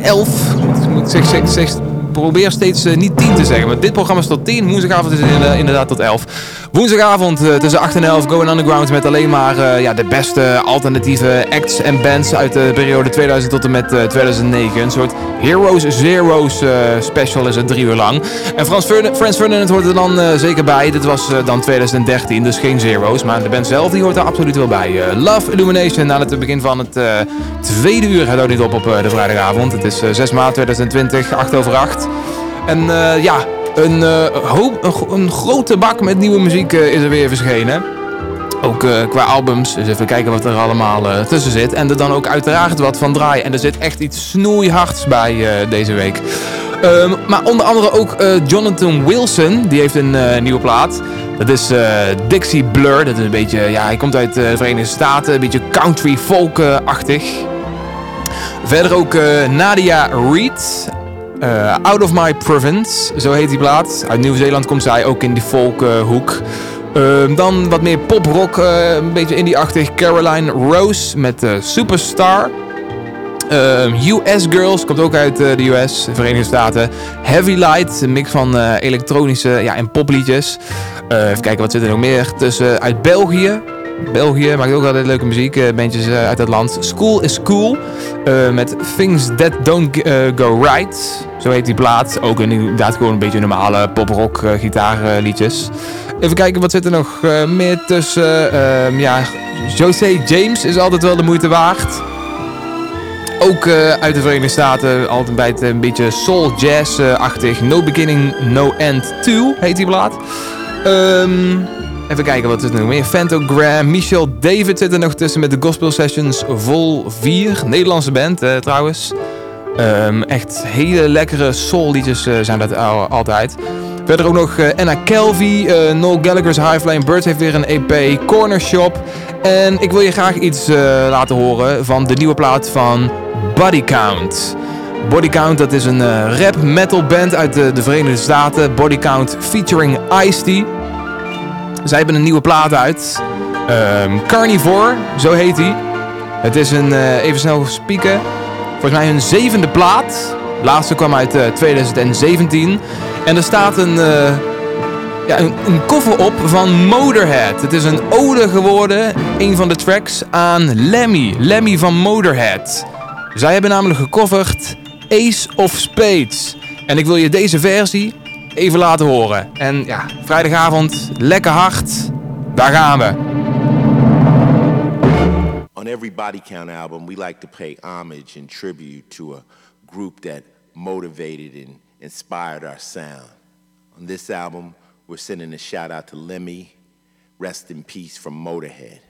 11. Ik zeg, zeg, zeg, probeer steeds eh, niet 10 te zeggen, maar dit programma is tot 10. Woensdagavond is inderdaad- tot 11. Woensdagavond eh, tussen 8 en 11 Going Underground met alleen maar eh, ja, de beste alternatieve acts en bands uit de periode 2000 tot en met eh, 2009. Een soort Heroes Zeroes special is het drie uur lang. En Frans Frans Ferdinand hoort er dan zeker bij. Dit was dan 2013, dus geen Zeroes. Maar de band zelf die hoort er absoluut wel bij. Love Illumination aan het begin van het tweede uur. Het houdt niet op op de vrijdagavond. Het is eh, 6 maart 2020, 8 over 8. En eh, ja, een, eh, hoop, een, gro- een grote bak met nieuwe muziek eh, is er weer verschenen. Ook qua albums. Dus even kijken wat er allemaal tussen zit. En er dan ook uiteraard wat van draaien. En er zit echt iets snoeihards bij deze week. Ehm, maar onder andere ook eh, Jonathan Wilson. Die heeft een nieuwe plaat. Dat is Dixie Blur. Dat is een beetje, ja, hij komt uit de Verenigde Staten. Een beetje country folk-achtig. Verder ook Nadia Reid. Eh, Out of My Province, zo heet die plaat. Uit Nieuw-Zeeland komt zij ook in die folkhoek. Ehm, dan wat meer poprock, eh een beetje indie-achtig. Caroline Rose met eh, Superstar. Ehm, US Girls komt ook uit de US, de Verenigde Staten. Heavy Light, een mix van elektronische ja, en popliedjes. Even kijken, wat zit er nog meer tussen? Uit België. België maakt ook altijd leuke muziek, eh, bandjes eh, uit dat land. School is Cool, eh, met Things That Don't Go Right. Zo heet die plaat. Ook inderdaad gewoon een beetje normale poprock uh, gitaarliedjes. Even kijken, wat zit er nog meer tussen? Ehm, ja, José James is altijd wel de moeite waard. Ook uit de Verenigde Staten, altijd bij het een beetje soul jazz-achtig. No Beginning, No End 2 heet die plaat. Ehm, even kijken, wat er nog meer? Fantogram, Michel David zit er nog tussen met de Gospel Sessions Vol 4. Nederlandse band eh, trouwens. Ehm, echt hele lekkere soul liedjes eh, zijn dat al- altijd. Verder ook nog eh, Anna Kelvy, Noel Gallagher's High Flying Birds heeft weer een EP, Corner Shop. En ik wil je graag iets laten horen van de nieuwe plaat van Body Count. Body Count, dat is een rap metal band uit de, de Verenigde Staten. Body Count featuring Ice-T. Zij hebben een nieuwe plaat uit. Ehm, Carnivore, zo heet hij. Het is een, eh, even snel spieken, volgens mij hun zevende plaat. De laatste kwam uit eh, 2017. En er staat een, eh, ja, een, een cover op van Motorhead. Het is een ode geworden, een van de tracks, aan Lemmy. Lemmy van Motorhead. Zij hebben namelijk gecoverd Ace of Spades. En ik wil je deze versie even laten horen. En ja, vrijdagavond, lekker hard. Daar gaan we. On every Body Count album, we like to pay homage and tribute to a group that motivated and inspired our sound. On this album, we're sending a shout out to Lemmy. Rest in peace from Motorhead.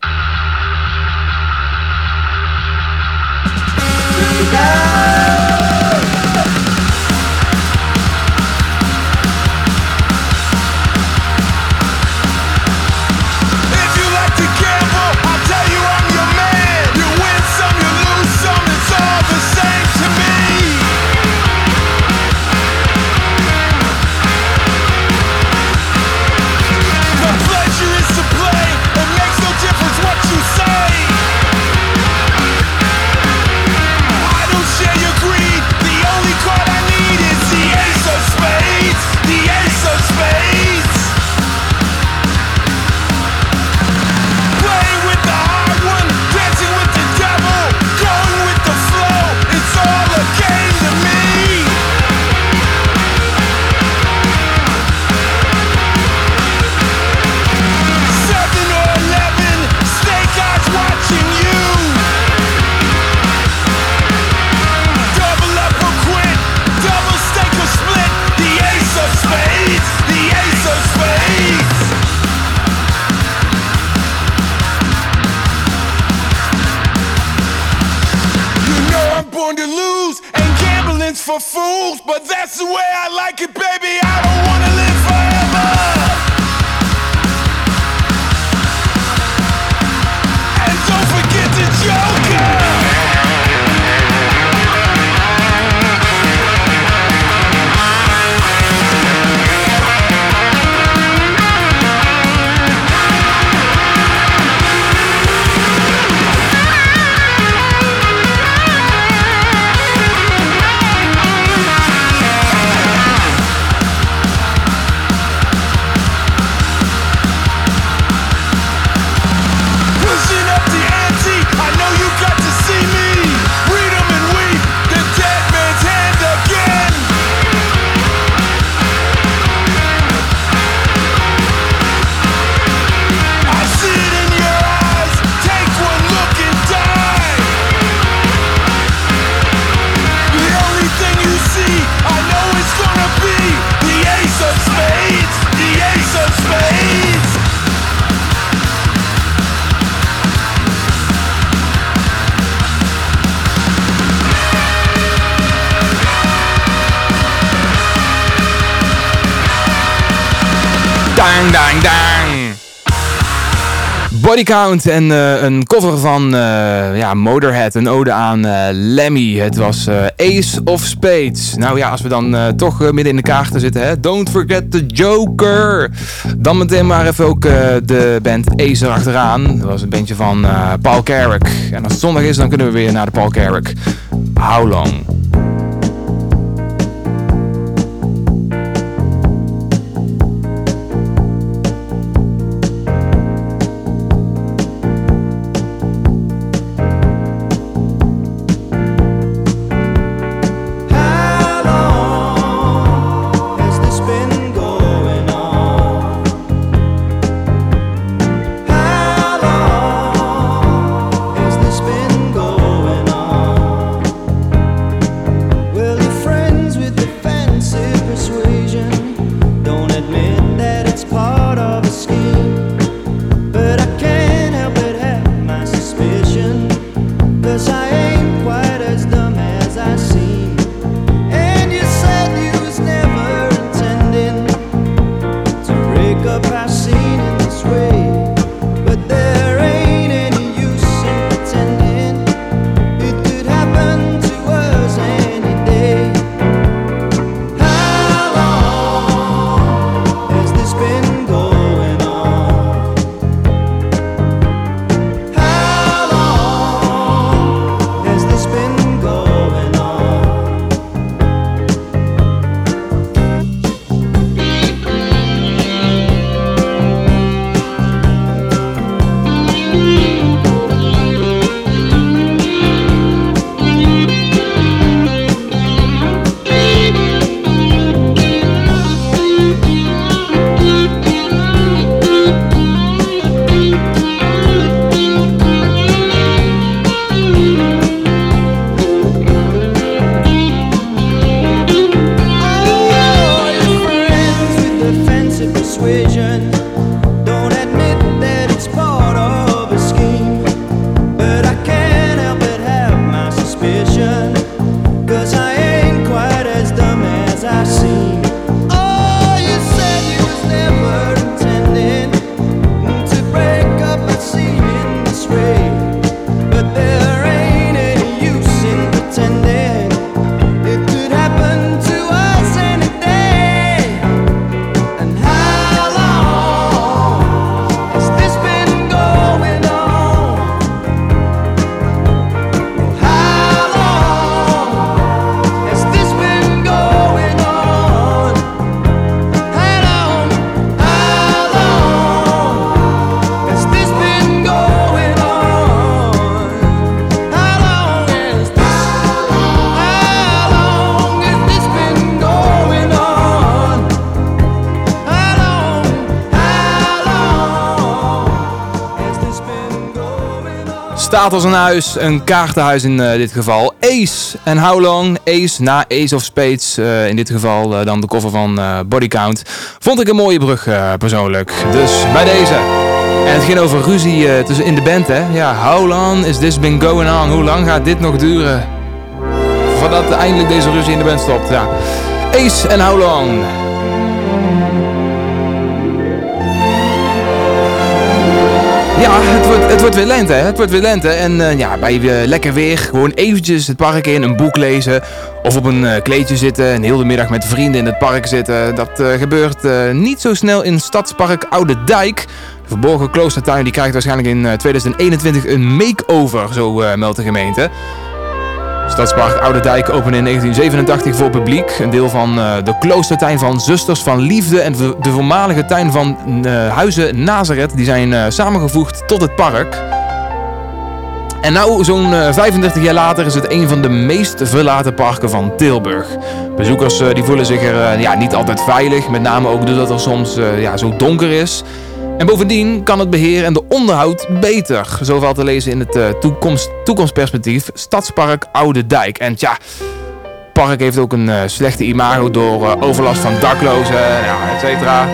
En eh, een cover van eh, ja, Motorhead, een ode aan eh, Lemmy. Het was Ace of Spades. Nou ja, als we dan toch midden in de kaarten zitten, hè. Don't forget the Joker. Dan meteen maar even ook de band Ace erachteraan. Dat was een bandje van Paul Carrick. En als het zondag is, dan kunnen we weer naar de Paul Carrick. How long? Staat als een huis, een kaartenhuis in eh, dit geval. Ace en How Long, Ace na Ace of Spades. eh, in dit geval eh, dan de cover van Body Count. Vond ik een mooie brug persoonlijk. Dus bij deze. En het ging over ruzie tussen in de band hè. Ja, how long is this been going on? Hoe lang gaat dit nog duren? voordat eindelijk deze ruzie in de band stopt. Ja. Ace en How Long. Ja, het wordt, het wordt weer lente? Het wordt weer lente. En eh, ja, bij uh, lekker weer, gewoon eventjes het park in, een boek lezen. Of op een eh, kleedje zitten en heel de middag met vrienden in het park zitten. Dat gebeurt niet zo snel in Stadspark Oude Dijk. De verborgen kloostertuin die krijgt waarschijnlijk in eh, 2021 een make-over, zo meldt de gemeente. Stadspark Oude Dijk opende in 1987 voor publiek. Een deel van eh, de kloostertuin van Zusters van Liefde en de voormalige tuin van eh, Huizen Nazareth. Die zijn eh, samengevoegd tot het park. En nou, zo'n eh, 35 jaar later is het een van de meest verlaten parken van Tilburg. Bezoekers die voelen zich er ja, niet altijd veilig, met name ook doordat er soms ja, zo donker is. En bovendien kan het beheer en de onderhoud beter. Zo valt te lezen in het eh, toekomst, toekomstperspectief Stadspark Oude Dijk. En tja, het park heeft ook een eh, slechte imago door eh, overlast van daklozen, ja, et cetera.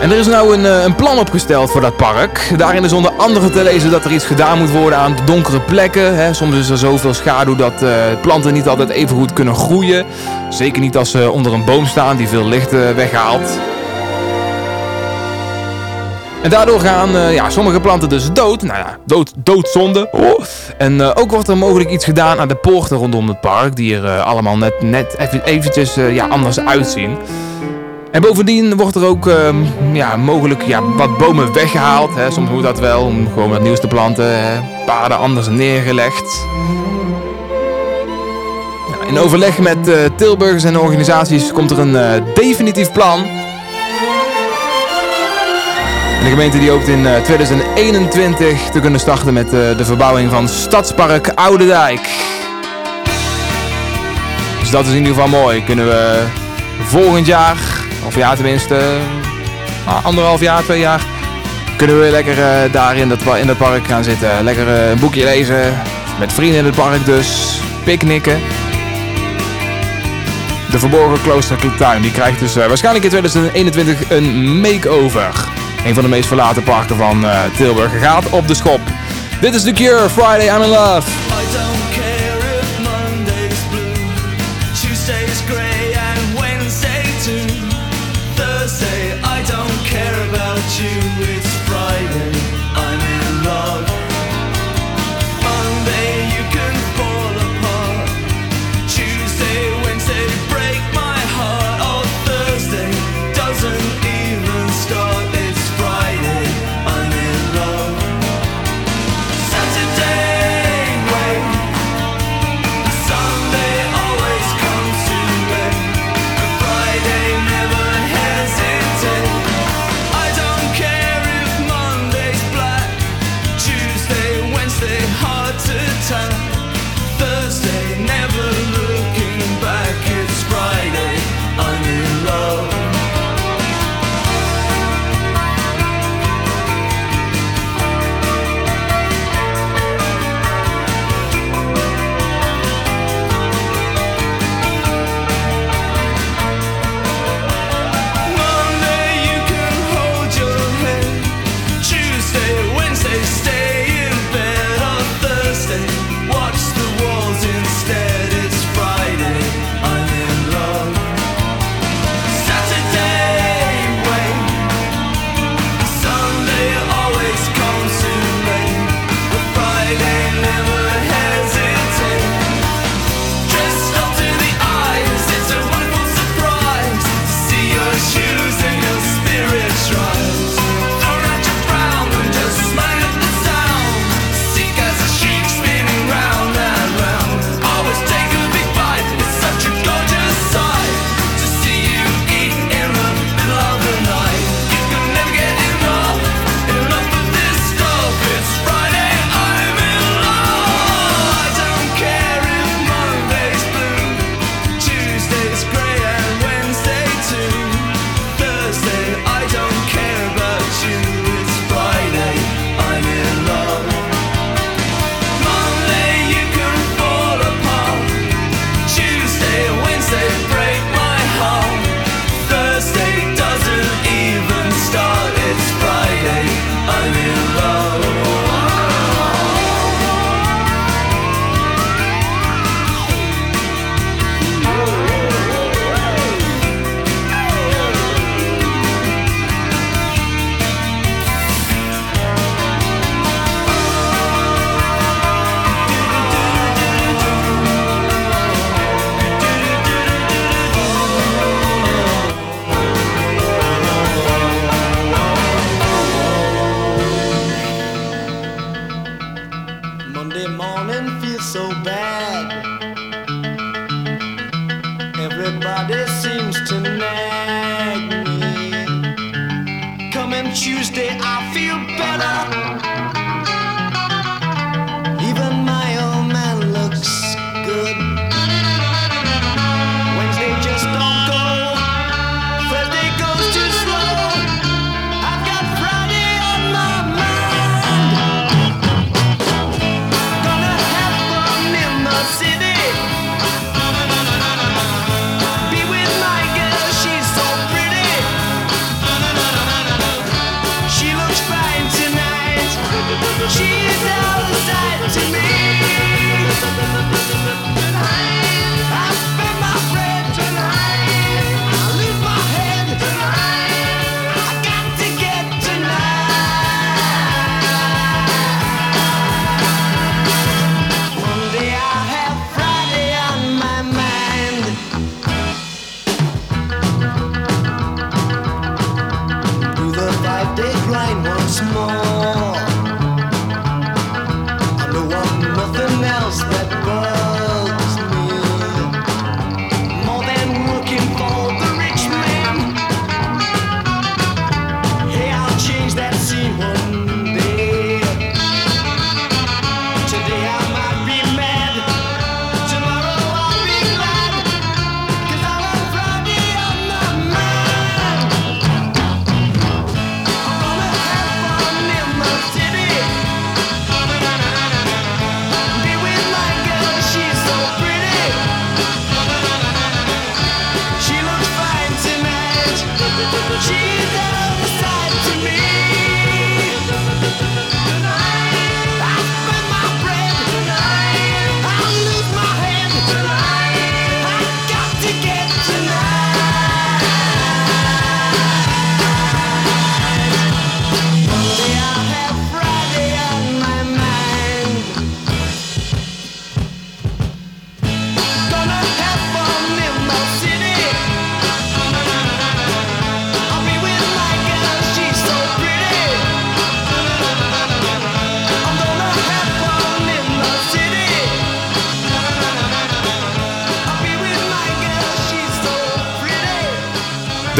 En er is nou een, een plan opgesteld voor dat park. Daarin is onder andere te lezen dat er iets gedaan moet worden aan donkere plekken. Soms is er zoveel schaduw dat planten niet altijd even goed kunnen groeien. Zeker niet als ze onder een boom staan die veel licht weghaalt. En daardoor gaan eh, ja, sommige planten dus dood. Nou ja, dood, doodzonde. Oh. En eh, ook wordt er mogelijk iets gedaan aan de poorten rondom het park. Die er eh, allemaal net, net even, eventjes ja, anders uitzien. En bovendien wordt er ook ehm, ja, mogelijk ja, wat bomen weggehaald. Hè. Soms moet dat wel, om gewoon wat nieuws te planten. Hè. Paden anders neergelegd. Ja, in overleg met Tilburgers en organisaties komt er een definitief plan. En de gemeente die hoopt in eh, 2021 te kunnen starten met eh, de verbouwing van Stadspark Oude Dijk. Dus dat is in ieder geval mooi. Kunnen we volgend jaar, of ja tenminste, ah, anderhalf jaar, twee jaar, kunnen we lekker eh, daar in dat, in dat park gaan zitten. Lekker eh, een boekje lezen, met vrienden in het park dus, picknicken. De verborgen kloostertuin die krijgt dus eh, waarschijnlijk in 2021 een make-over. Een van de meest verlaten parken van eh, Tilburg gaat op de schop. Dit is The Cure, Friday I'm in Love. Friday seems to nag me. Coming Tuesday, I feel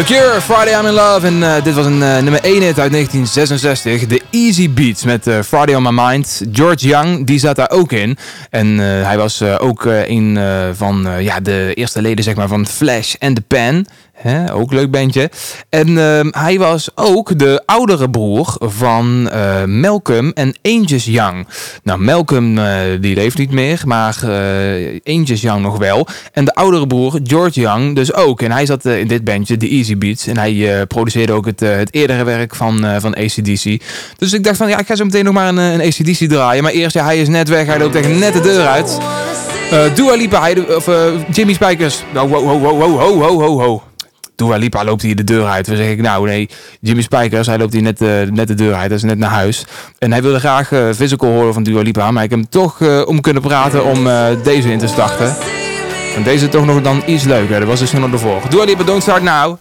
The Friday I'm in Love. En eh, dit was een eh, nummer 1 hit uit 1966. De Easy Beats met eh, Friday on My Mind. George Young, die zat daar ook in. En hij was ook een van ja, de eerste leden zeg maar, van Flash and the Pan. He, ook leuk bandje. En ehm, hij was ook de oudere broer van eh, Malcolm en Angus Young. Nou, Malcolm eh, die leeft niet meer, maar eh, Angus Young nog wel. En de oudere broer George Young dus ook. En hij zat in dit bandje, de Easy Beats. En hij produceerde ook het, het eerdere werk van, van ACDC. Dus ik dacht van, ja, ik ga zo meteen nog maar een, een ACDC draaien. Maar eerst, ja, hij is net weg. Hij loopt echt net de deur uit. Dua Lipa, hij, of Jimmy Spijkers. Nou, ho, ho, ho, ho, ho, ho, ho. Dua Lipa loopt hier de deur uit. Dan zeg ik, nou nee, Jimmy Spijkers, hij loopt hier net, eh, net de deur uit. Hij is net naar huis. En hij wilde graag eh, physical horen van Dua Lipa. Maar ik heb hem toch eh, om kunnen praten om deze in te starten. En deze toch nog dan iets leuker. Dat was dus nog ervoor. Dua Lipa, don't start now.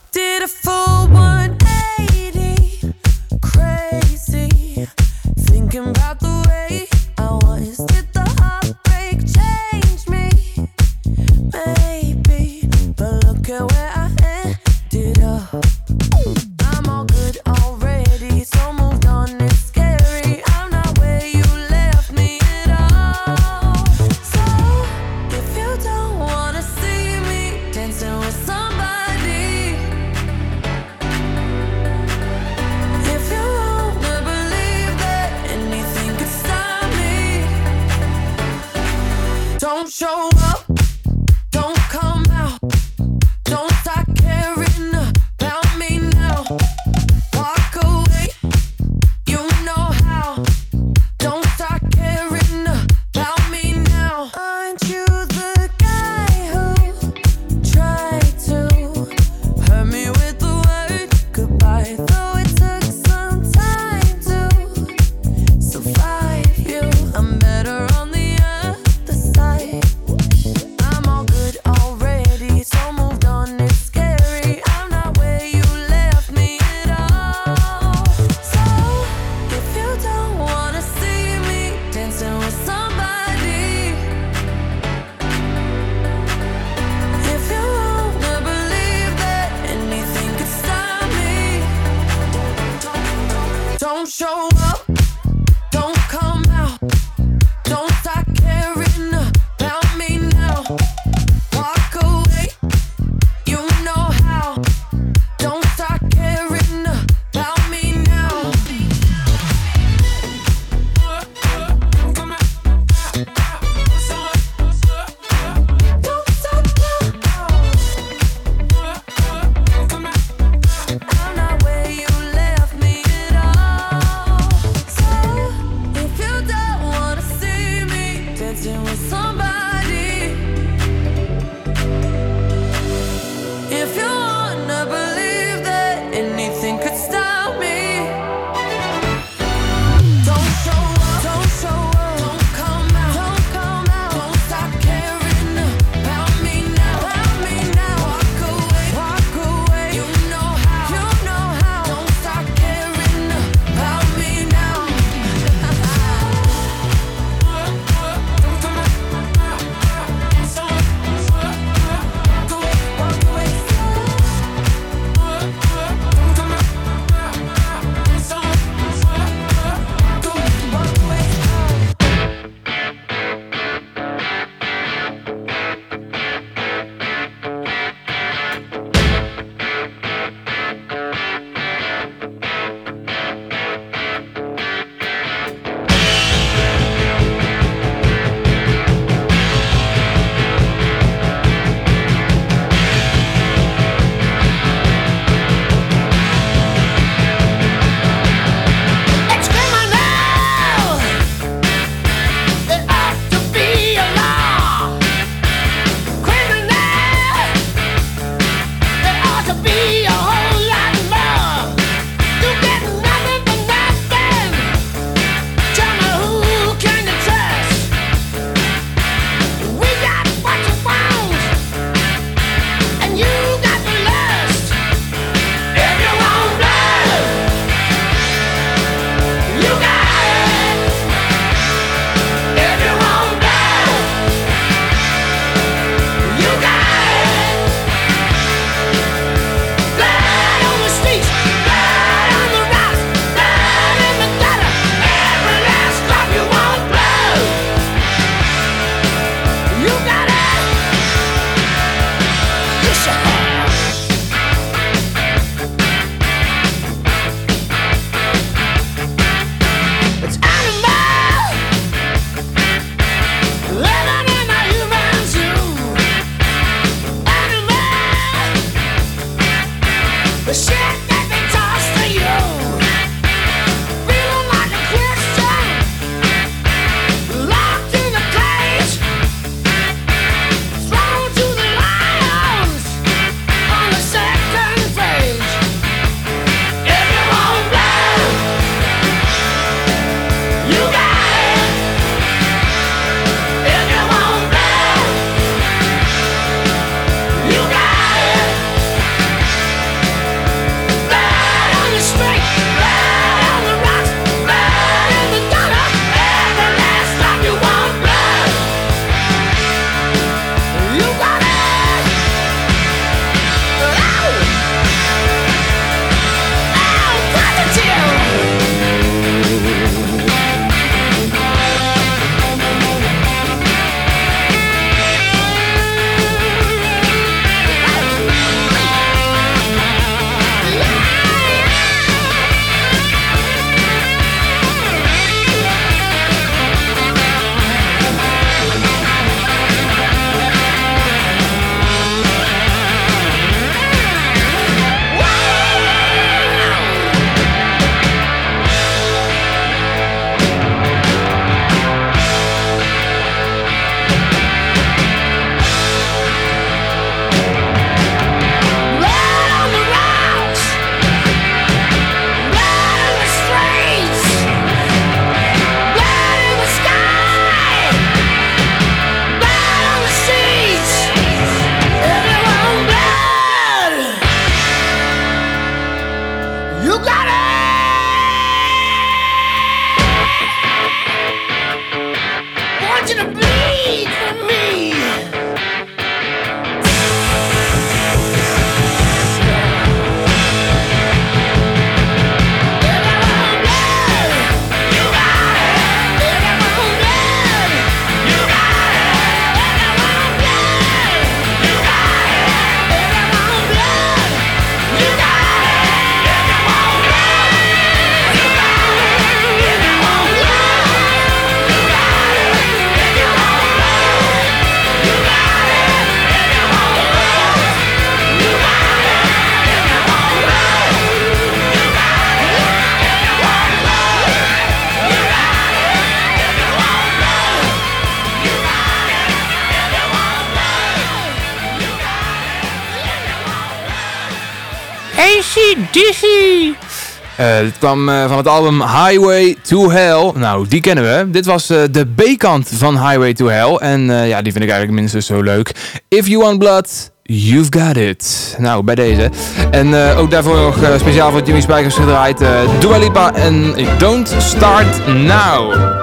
Dit kwam eh, van het album Highway to Hell. Nou, die kennen we. Dit was eh, de B-kant van Highway to Hell. En eh, ja, die vind ik eigenlijk minstens zo leuk. If you want blood, you've got it. Nou, bij deze. En eh, ook daarvoor nog eh, speciaal voor Jimmy Spijkers gedraaid. eh Dua Lipa en Don't Start Now.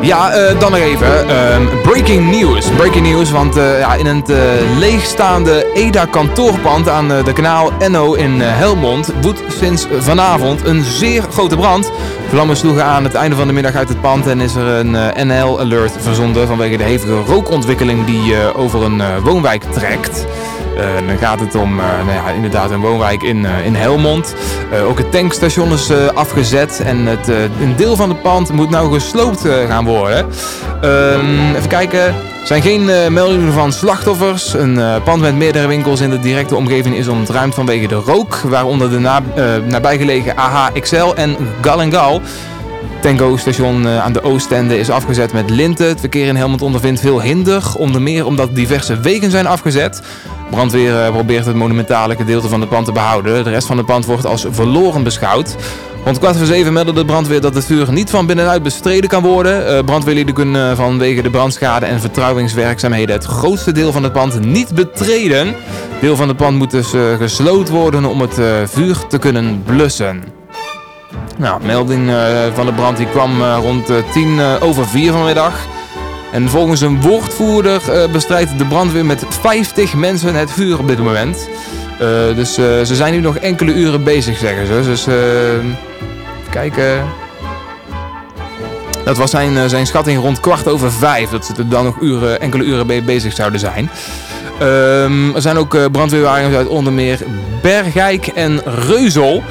Ja, eh, dan nog even. ehm, breaking news. Breaking news, want eh, ja, in het eh, leegstaande EDA kantoorpand aan de kanaal NO in Helmond woedt sinds vanavond een zeer grote brand. Vlammen sloegen aan het einde van de middag uit het pand en is er een NL-alert verzonden vanwege de hevige rookontwikkeling die over een woonwijk trekt. Eh, dan gaat het om eh, nou ja, inderdaad een woonwijk in, eh, in Helmond. Ook het tankstation is afgezet en het, een deel van het pand moet nou gesloopt gaan worden. Ehm, even kijken. Er zijn geen meldingen van slachtoffers. Een pand met meerdere winkels in de directe omgeving is ontruimd vanwege de rook. Waaronder de na, nabijgelegen AHXL en Gal Gal. Tango-station aan de Oostende is afgezet met linten. Het verkeer in Helmond ondervindt veel hinder. Onder meer omdat diverse wegen zijn afgezet. Brandweer eh, probeert het monumentale gedeelte van het pand te behouden. De rest van het pand wordt als verloren beschouwd. Rond kwart voor zeven meldde de brandweer dat het vuur niet van binnenuit bestreden kan worden. Eh, brandweerlieden kunnen vanwege de brandschade en vertrouwingswerkzaamheden het grootste deel van het pand niet betreden. Deel van het pand moet dus eh, gesloten worden om het eh, vuur te kunnen blussen. Nou, melding eh, van de brand die kwam eh, rond eh, tien eh, over vier vanmiddag. En volgens een woordvoerder eh, bestrijdt de brandweer met 50 mensen het vuur op dit moment. Eh, dus eh, ze zijn nu nog enkele uren bezig, zeggen ze. Dus even kijken. Dat was zijn, zijn schatting rond kwart over vijf. Dat ze er dan nog uren, enkele uren mee bezig zouden zijn. Ehm, er zijn ook eh, brandweerwagens uit onder meer Bergijk en Reuzel.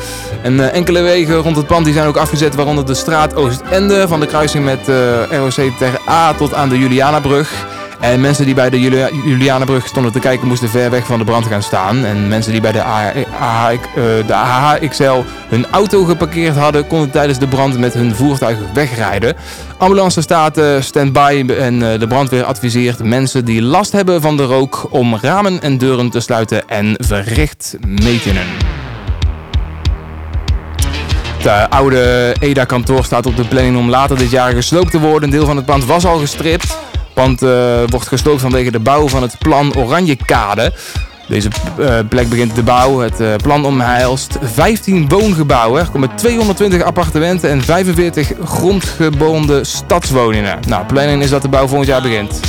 En eh, enkele wegen rond het pand die zijn ook afgezet, waaronder de straat Oostende van de kruising met eh, ROC ter A tot aan de Julianabrug. En mensen die bij de Julia- Julianabrug stonden te kijken moesten ver weg van de brand gaan staan. En mensen die bij de, eh, de AHXL hun auto geparkeerd hadden, konden tijdens de brand met hun voertuig wegrijden. Ambulance staat eh, stand-by en eh, de brandweer adviseert mensen die last hebben van de rook om ramen en deuren te sluiten en verricht metingen. Eh, oude EDA-kantoor staat op de planning om later dit jaar gesloopt te worden. Een deel van het pand was al gestript. Pand eh, wordt gesloopt vanwege de bouw van het plan Oranjekade. Deze eh, plek begint de bouw. Het eh, plan omhelst 15 woongebouwen. Er komen 220 appartementen en 45 grondgebonden stadswoningen. Nou, planning is dat de bouw volgend jaar begint.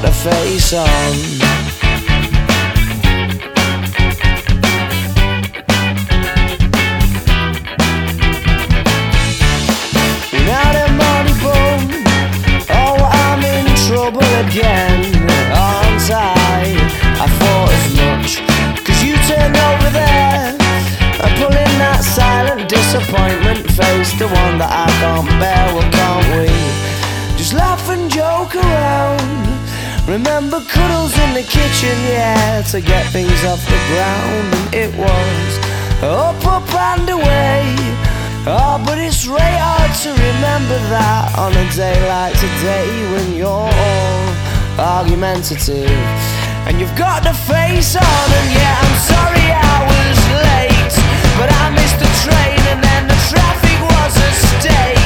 Got the face on. Now that money boom, oh, I'm in trouble again, aren't I? I thought as much, cause you turned over there and pulling that silent disappointment face, the one that I can't bear, Remember cuddles in the kitchen, yeah, to get things off the ground, and it was up, up and away. Oh, but it's really hard to remember that on a day like today when you're all argumentative and you've got the face on. And yeah, I'm sorry I was late, but I missed the train and then the traffic was a state.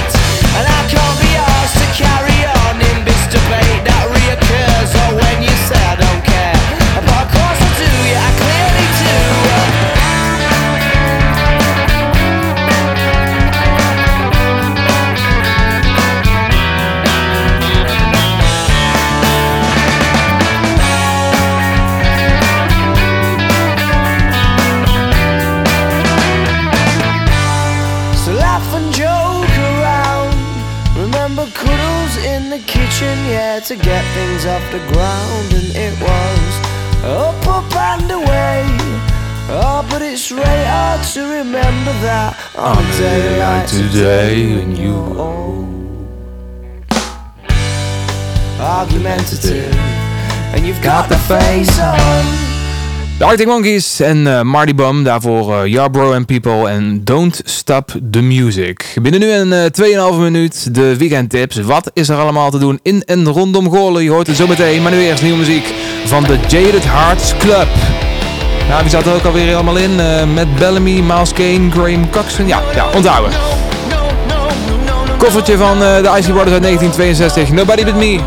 To get things off the ground, and it was up, up and away. Oh, but it's really hard to remember that on a day like today when you all argumentative and you've got the face on. De Arctic Monkeys en eh, Marty Bum. Daarvoor eh Yarbrough and People en Don't Stop the Music. Binnen nu een eh 2,5 minuut de weekendtips. Wat is er allemaal te doen in en rondom Goorlen? Je hoort het zo meteen. Maar nu eerst nieuwe muziek van de Jaded Hearts Club. Nou, wie zat er ook alweer allemaal in? Eh Matt Bellamy, Miles Kane, Graham Coxon. Ja, ja, onthouden. Koffertje van de Icy Waters uit 1962. Nobody But Me.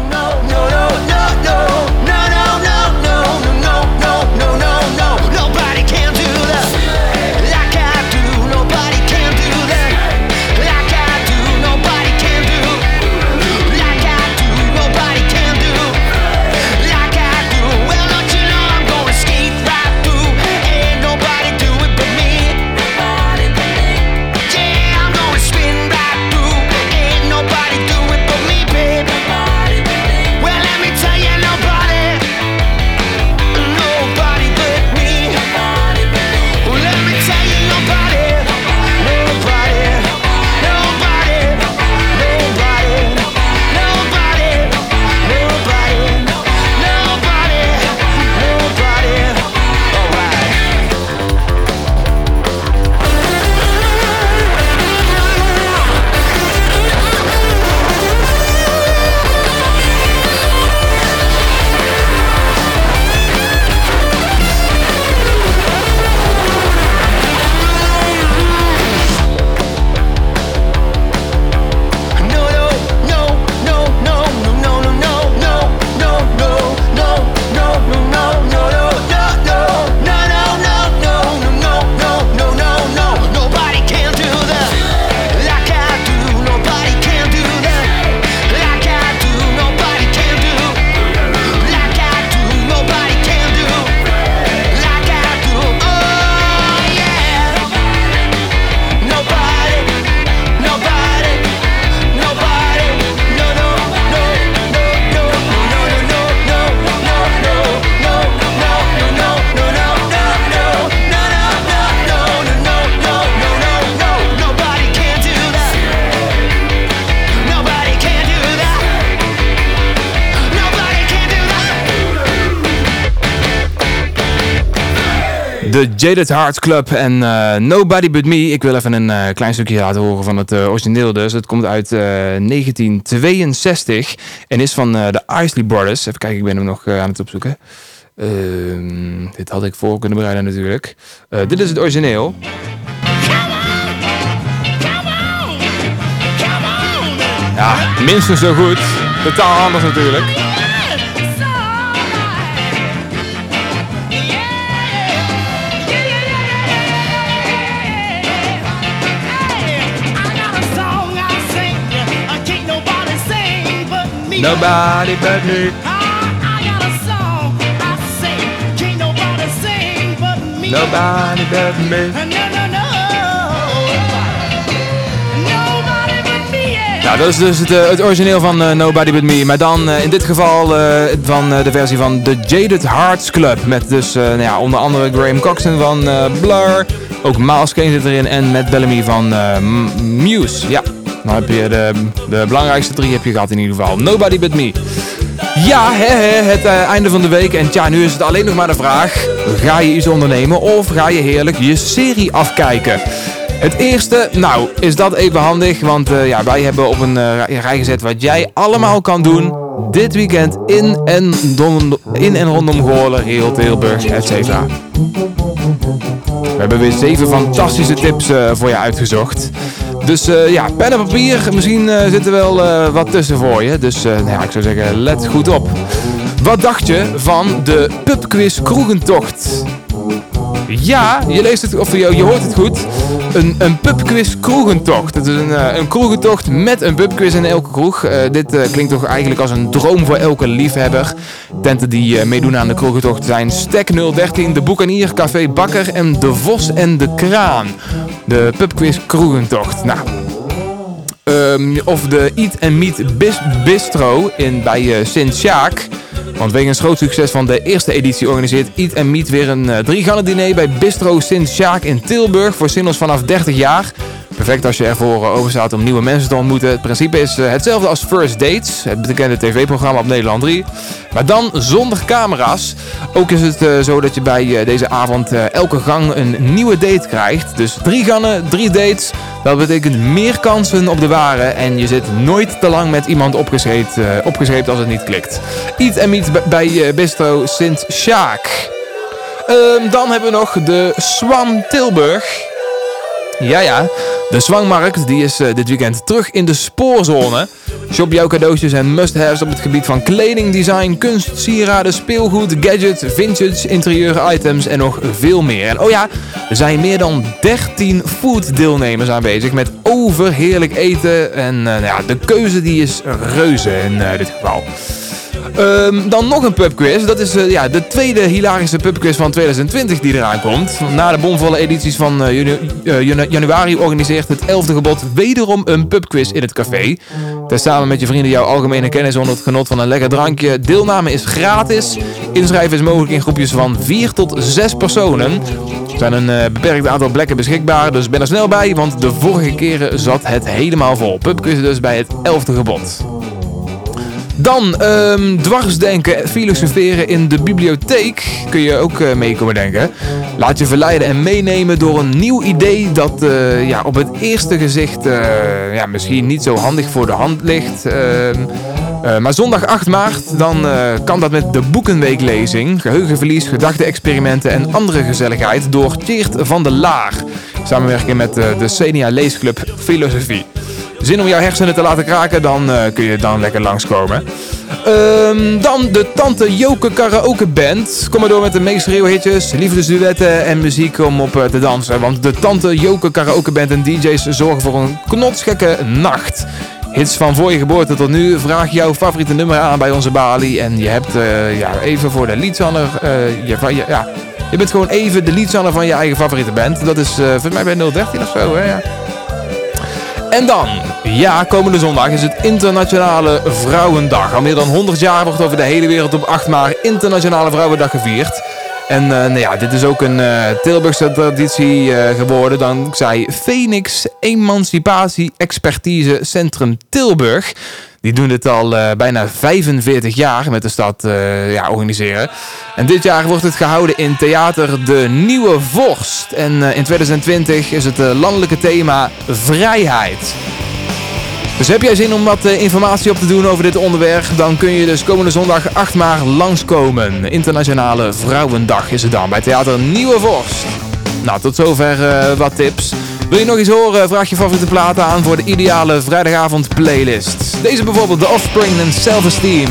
De Jaded Hearts Club en eh, Nobody But Me. Ik wil even een eh, klein stukje laten horen van het eh, origineel dus. Het komt uit eh, 1962 en is van de Isley Brothers. Even kijken, ik ben hem nog aan het opzoeken. Ehm, dit had ik voor kunnen bereiden natuurlijk. Dit is het origineel. Ja, minstens zo goed. Totaal anders natuurlijk. Nobody but me. Nobody but me. Nou, dat is dus het, eh, het origineel van eh, Nobody But Me. Maar dan eh, in dit geval eh, van eh, de versie van The Jaded Hearts Club. Met dus eh, nou ja, onder andere Graham Coxon van eh, Blur. Ook Miles Kane zit erin. En Matt Bellamy van eh, Muse. Ja, dan heb je de, belangrijkste drie heb je gehad in ieder geval. Nobody But Me. Ja, hè, hè, het eh, einde van de week. En tja, nu is het alleen nog maar de vraag. Ga je iets ondernemen of ga je heerlijk je serie afkijken? Het eerste, nou, is dat even handig. Want eh, ja, wij hebben op een eh, rij gezet wat jij allemaal kan doen. Dit weekend in en, in en rondom Goorlen, Riel, Tilburg, et cetera. We hebben weer zeven fantastische tips voor je uitgezocht. Dus eh, ja, pen en papier, misschien eh, zit er wel eh, wat tussen voor je. Dus nou ja, ik zou zeggen, let goed op. Wat dacht je van de pubquiz kroegentocht? Ja, je leest het, of je, je hoort het goed. Een, een pubquiz kroegentocht. Het is een, eh, een kroegentocht met een pubquiz in elke kroeg. Eh, dit eh, klinkt toch eigenlijk als een droom voor elke liefhebber. Tenten die meedoen aan de kroegentocht zijn Stek 013, De Boekanier, Café Bakker en De Vos en De Kraan. De pubquiz kroegentocht. Nou, Ehm, of de Eat and Meet Bis- Bistro in, bij eh, Sint-Sjaak. Want wegens groot succes van de eerste editie organiseert Eat and Meet weer een uh, drie diner bij Bistro Sint-Sjaak in Tilburg voor singles vanaf 30 jaar. Perfect als je ervoor uh, over staat om nieuwe mensen te ontmoeten. Het principe is uh, hetzelfde als First Dates, het bekende tv-programma op Nederland 3. Maar dan zonder camera's. Ook is het zo dat je bij deze avond elke gang een nieuwe date krijgt. Dus drie gannen, drie dates. Dat betekent meer kansen op de ware. En je zit nooit te lang met iemand opgescheept, uh, opgescheept als het niet klikt. Eat and Meet bij uh, Bistro Sint-Sjaak. Um, dan hebben we nog de Swam Tilburg. Ja, ja. De Zwangmarkt die is uh, dit weekend terug in de spoorzone. Shop jouw cadeautjes en must-haves op het gebied van kleding, design, kunst, sieraden, speelgoed, gadget, vintage, interieur items en nog veel meer. En oh ja, er zijn meer dan 13 food deelnemers aanwezig met overheerlijk eten. En uh, nou ja, de keuze die is reuze in uh, dit geval. Um, dan nog een pubquiz. Dat is uh, ja, de tweede hilarische pubquiz van 2020 die eraan komt. Na de bomvolle edities van janu uh, januari organiseert het 11e gebod wederom een pubquiz in het café. Tezamen met je vrienden jouw algemene kennis onder het genot van een lekker drankje. Deelname is gratis. Inschrijven is mogelijk in groepjes van 4 tot 6 personen. Er zijn een beperkt aantal plekken beschikbaar, dus ben er snel bij, want de vorige keren zat het helemaal vol. Pubquiz dus bij het 11e gebod. Dan um, dwarsdenken, filosoferen in de bibliotheek. Kun je ook uh, mee komen denken. Laat je verleiden en meenemen door een nieuw idee dat uh, ja, op het eerste gezicht uh, ja, misschien niet zo handig voor de hand ligt. Uh, maar zondag 8 maart dan kan dat met de boekenweeklezing, geheugenverlies, gedachte-experimenten en andere gezelligheid door Tjeerd van de Laar. Samenwerking met de Senia Leesclub Filosofie zin om jouw hersenen te laten kraken, dan uh, kun je dan lekker langskomen. Um, dan de Tante Joke Karaoke Band. Kom maar door met de meest hitjes, liefdesduetten en muziek om op uh, te dansen. Want de Tante Joke Karaoke Band en DJ's zorgen voor een knotsgekke nacht. Hits van voor je geboorte tot nu. Vraag jouw favoriete nummer aan bij onze balie. En je hebt uh, ja, even voor de liedzanger... je, ja, je bent gewoon even de liedzanger van je eigen favoriete band. Dat is volgens mij bij 013 of zo, hè? Ja. En dan, ja, komende zondag is het Internationale Vrouwendag. Al meer dan 100 jaar wordt over de hele wereld op 8 maart Internationale Vrouwendag gevierd. En uh, nou ja, dit is ook een uh, Tilburgse traditie uh, geworden dankzij Phoenix Emancipatie Expertise Centrum Tilburg. Die doen dit al eh, bijna 45 jaar met de stad eh, ja, organiseren. En dit jaar wordt het gehouden in Theater De Nieuwe Vorst. En eh, in 2020 is het landelijke thema Vrijheid. Dus heb jij zin om wat informatie op te doen over dit onderwerp, dan kun je dus komende zondag 8 maart langskomen. Internationale Vrouwendag is het dan bij Theater Nieuwe Vorst. Nou, tot zover wat tips. Wil je nog iets horen? Vraag je favoriete platen aan voor de ideale vrijdagavond playlist. Deze bijvoorbeeld The Offspring en Self Esteem.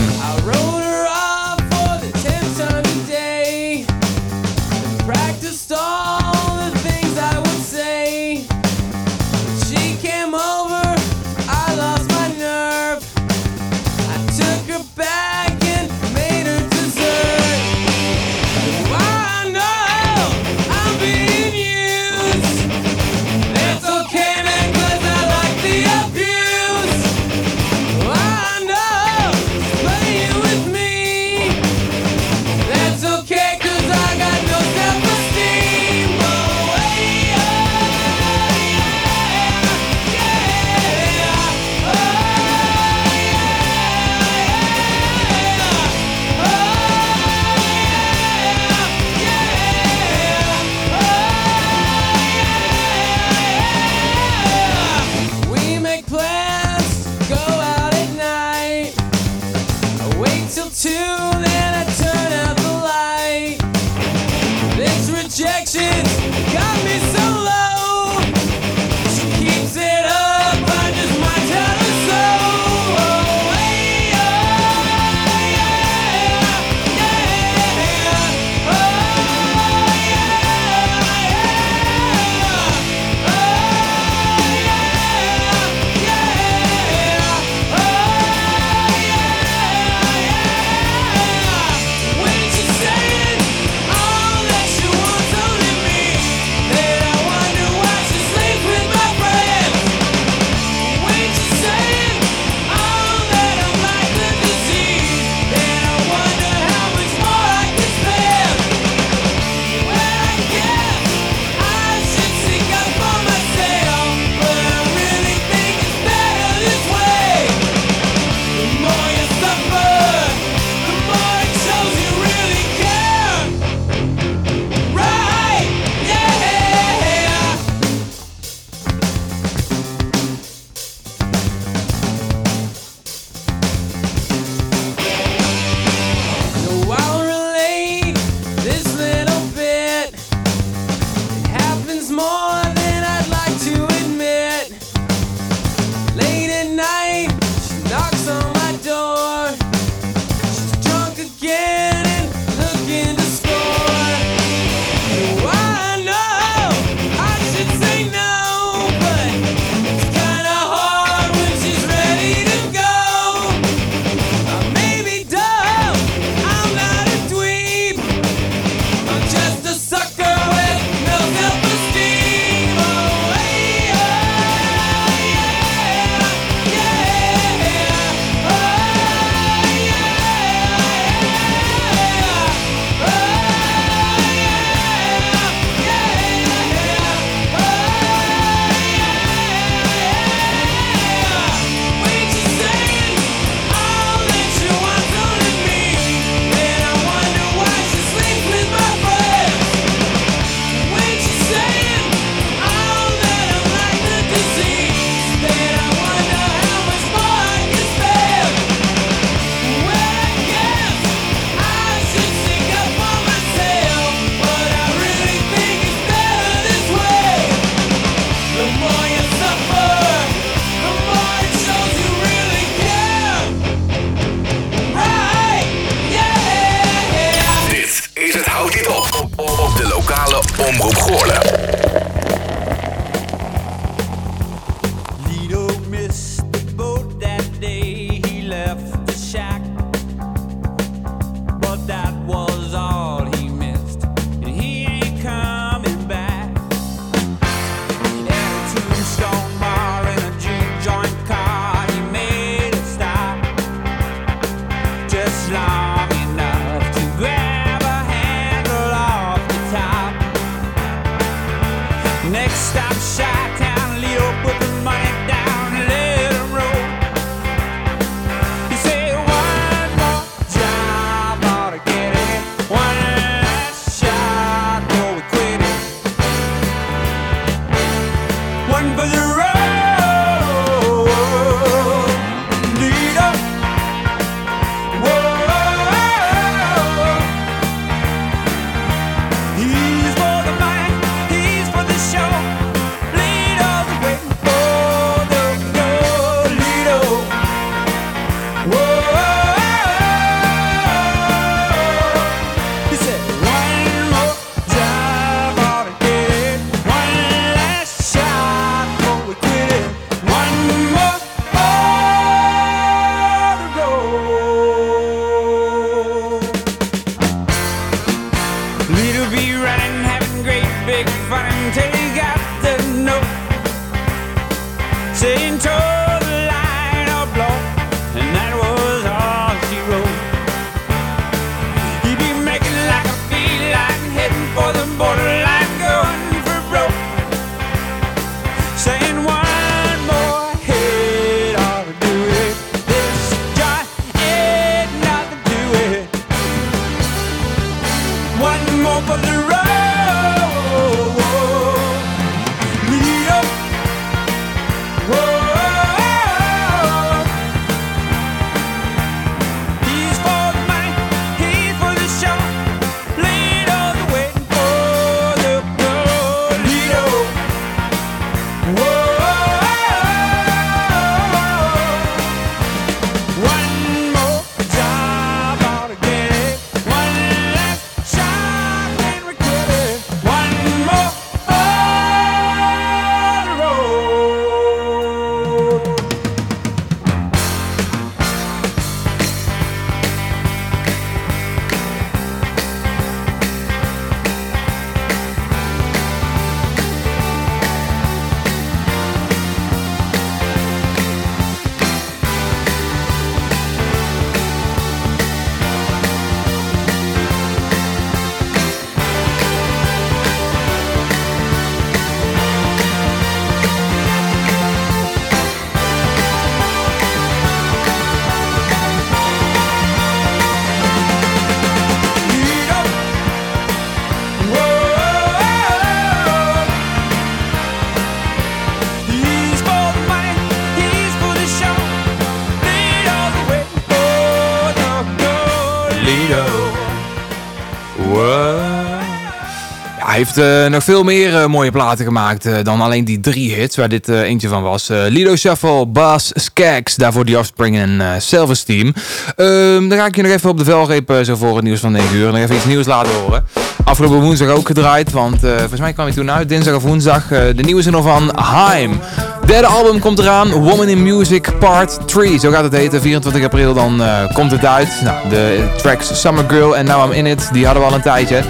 Heeft eh, nog veel meer eh, mooie platen gemaakt eh, dan alleen die drie hits waar dit eentje van was. Lido Shuffle, Bass, Skaggs, daarvoor The Offspring en eh Self-Esteem. Ehm, dan ga ik je nog even op de velreep zo voor het nieuws van 9 uur. Nog even iets nieuws laten horen. Afgelopen woensdag ook gedraaid, want volgens mij kwam hij toen uit, dinsdag of woensdag, de nieuwe single van Haim. Derde album komt eraan, Woman in Music Part 3, zo gaat het heten. 24 april dan komt het uit. Nou, de tracks Summer Girl en Now I'm In It, die hadden we al een tijdje.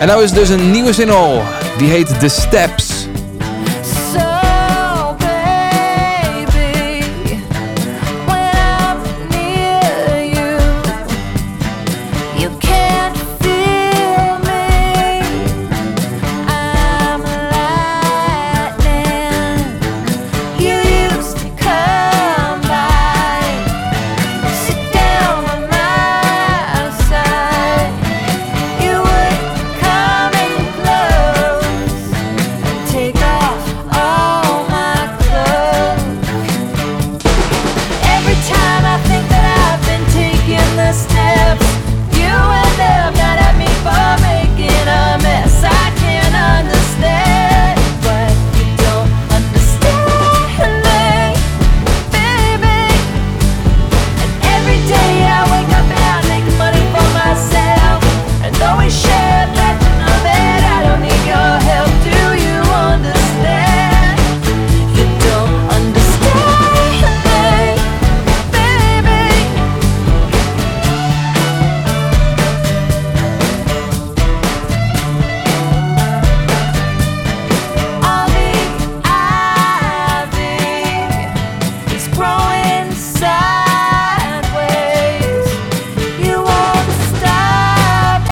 En nou is dus een nieuwe single, die heet The Steps.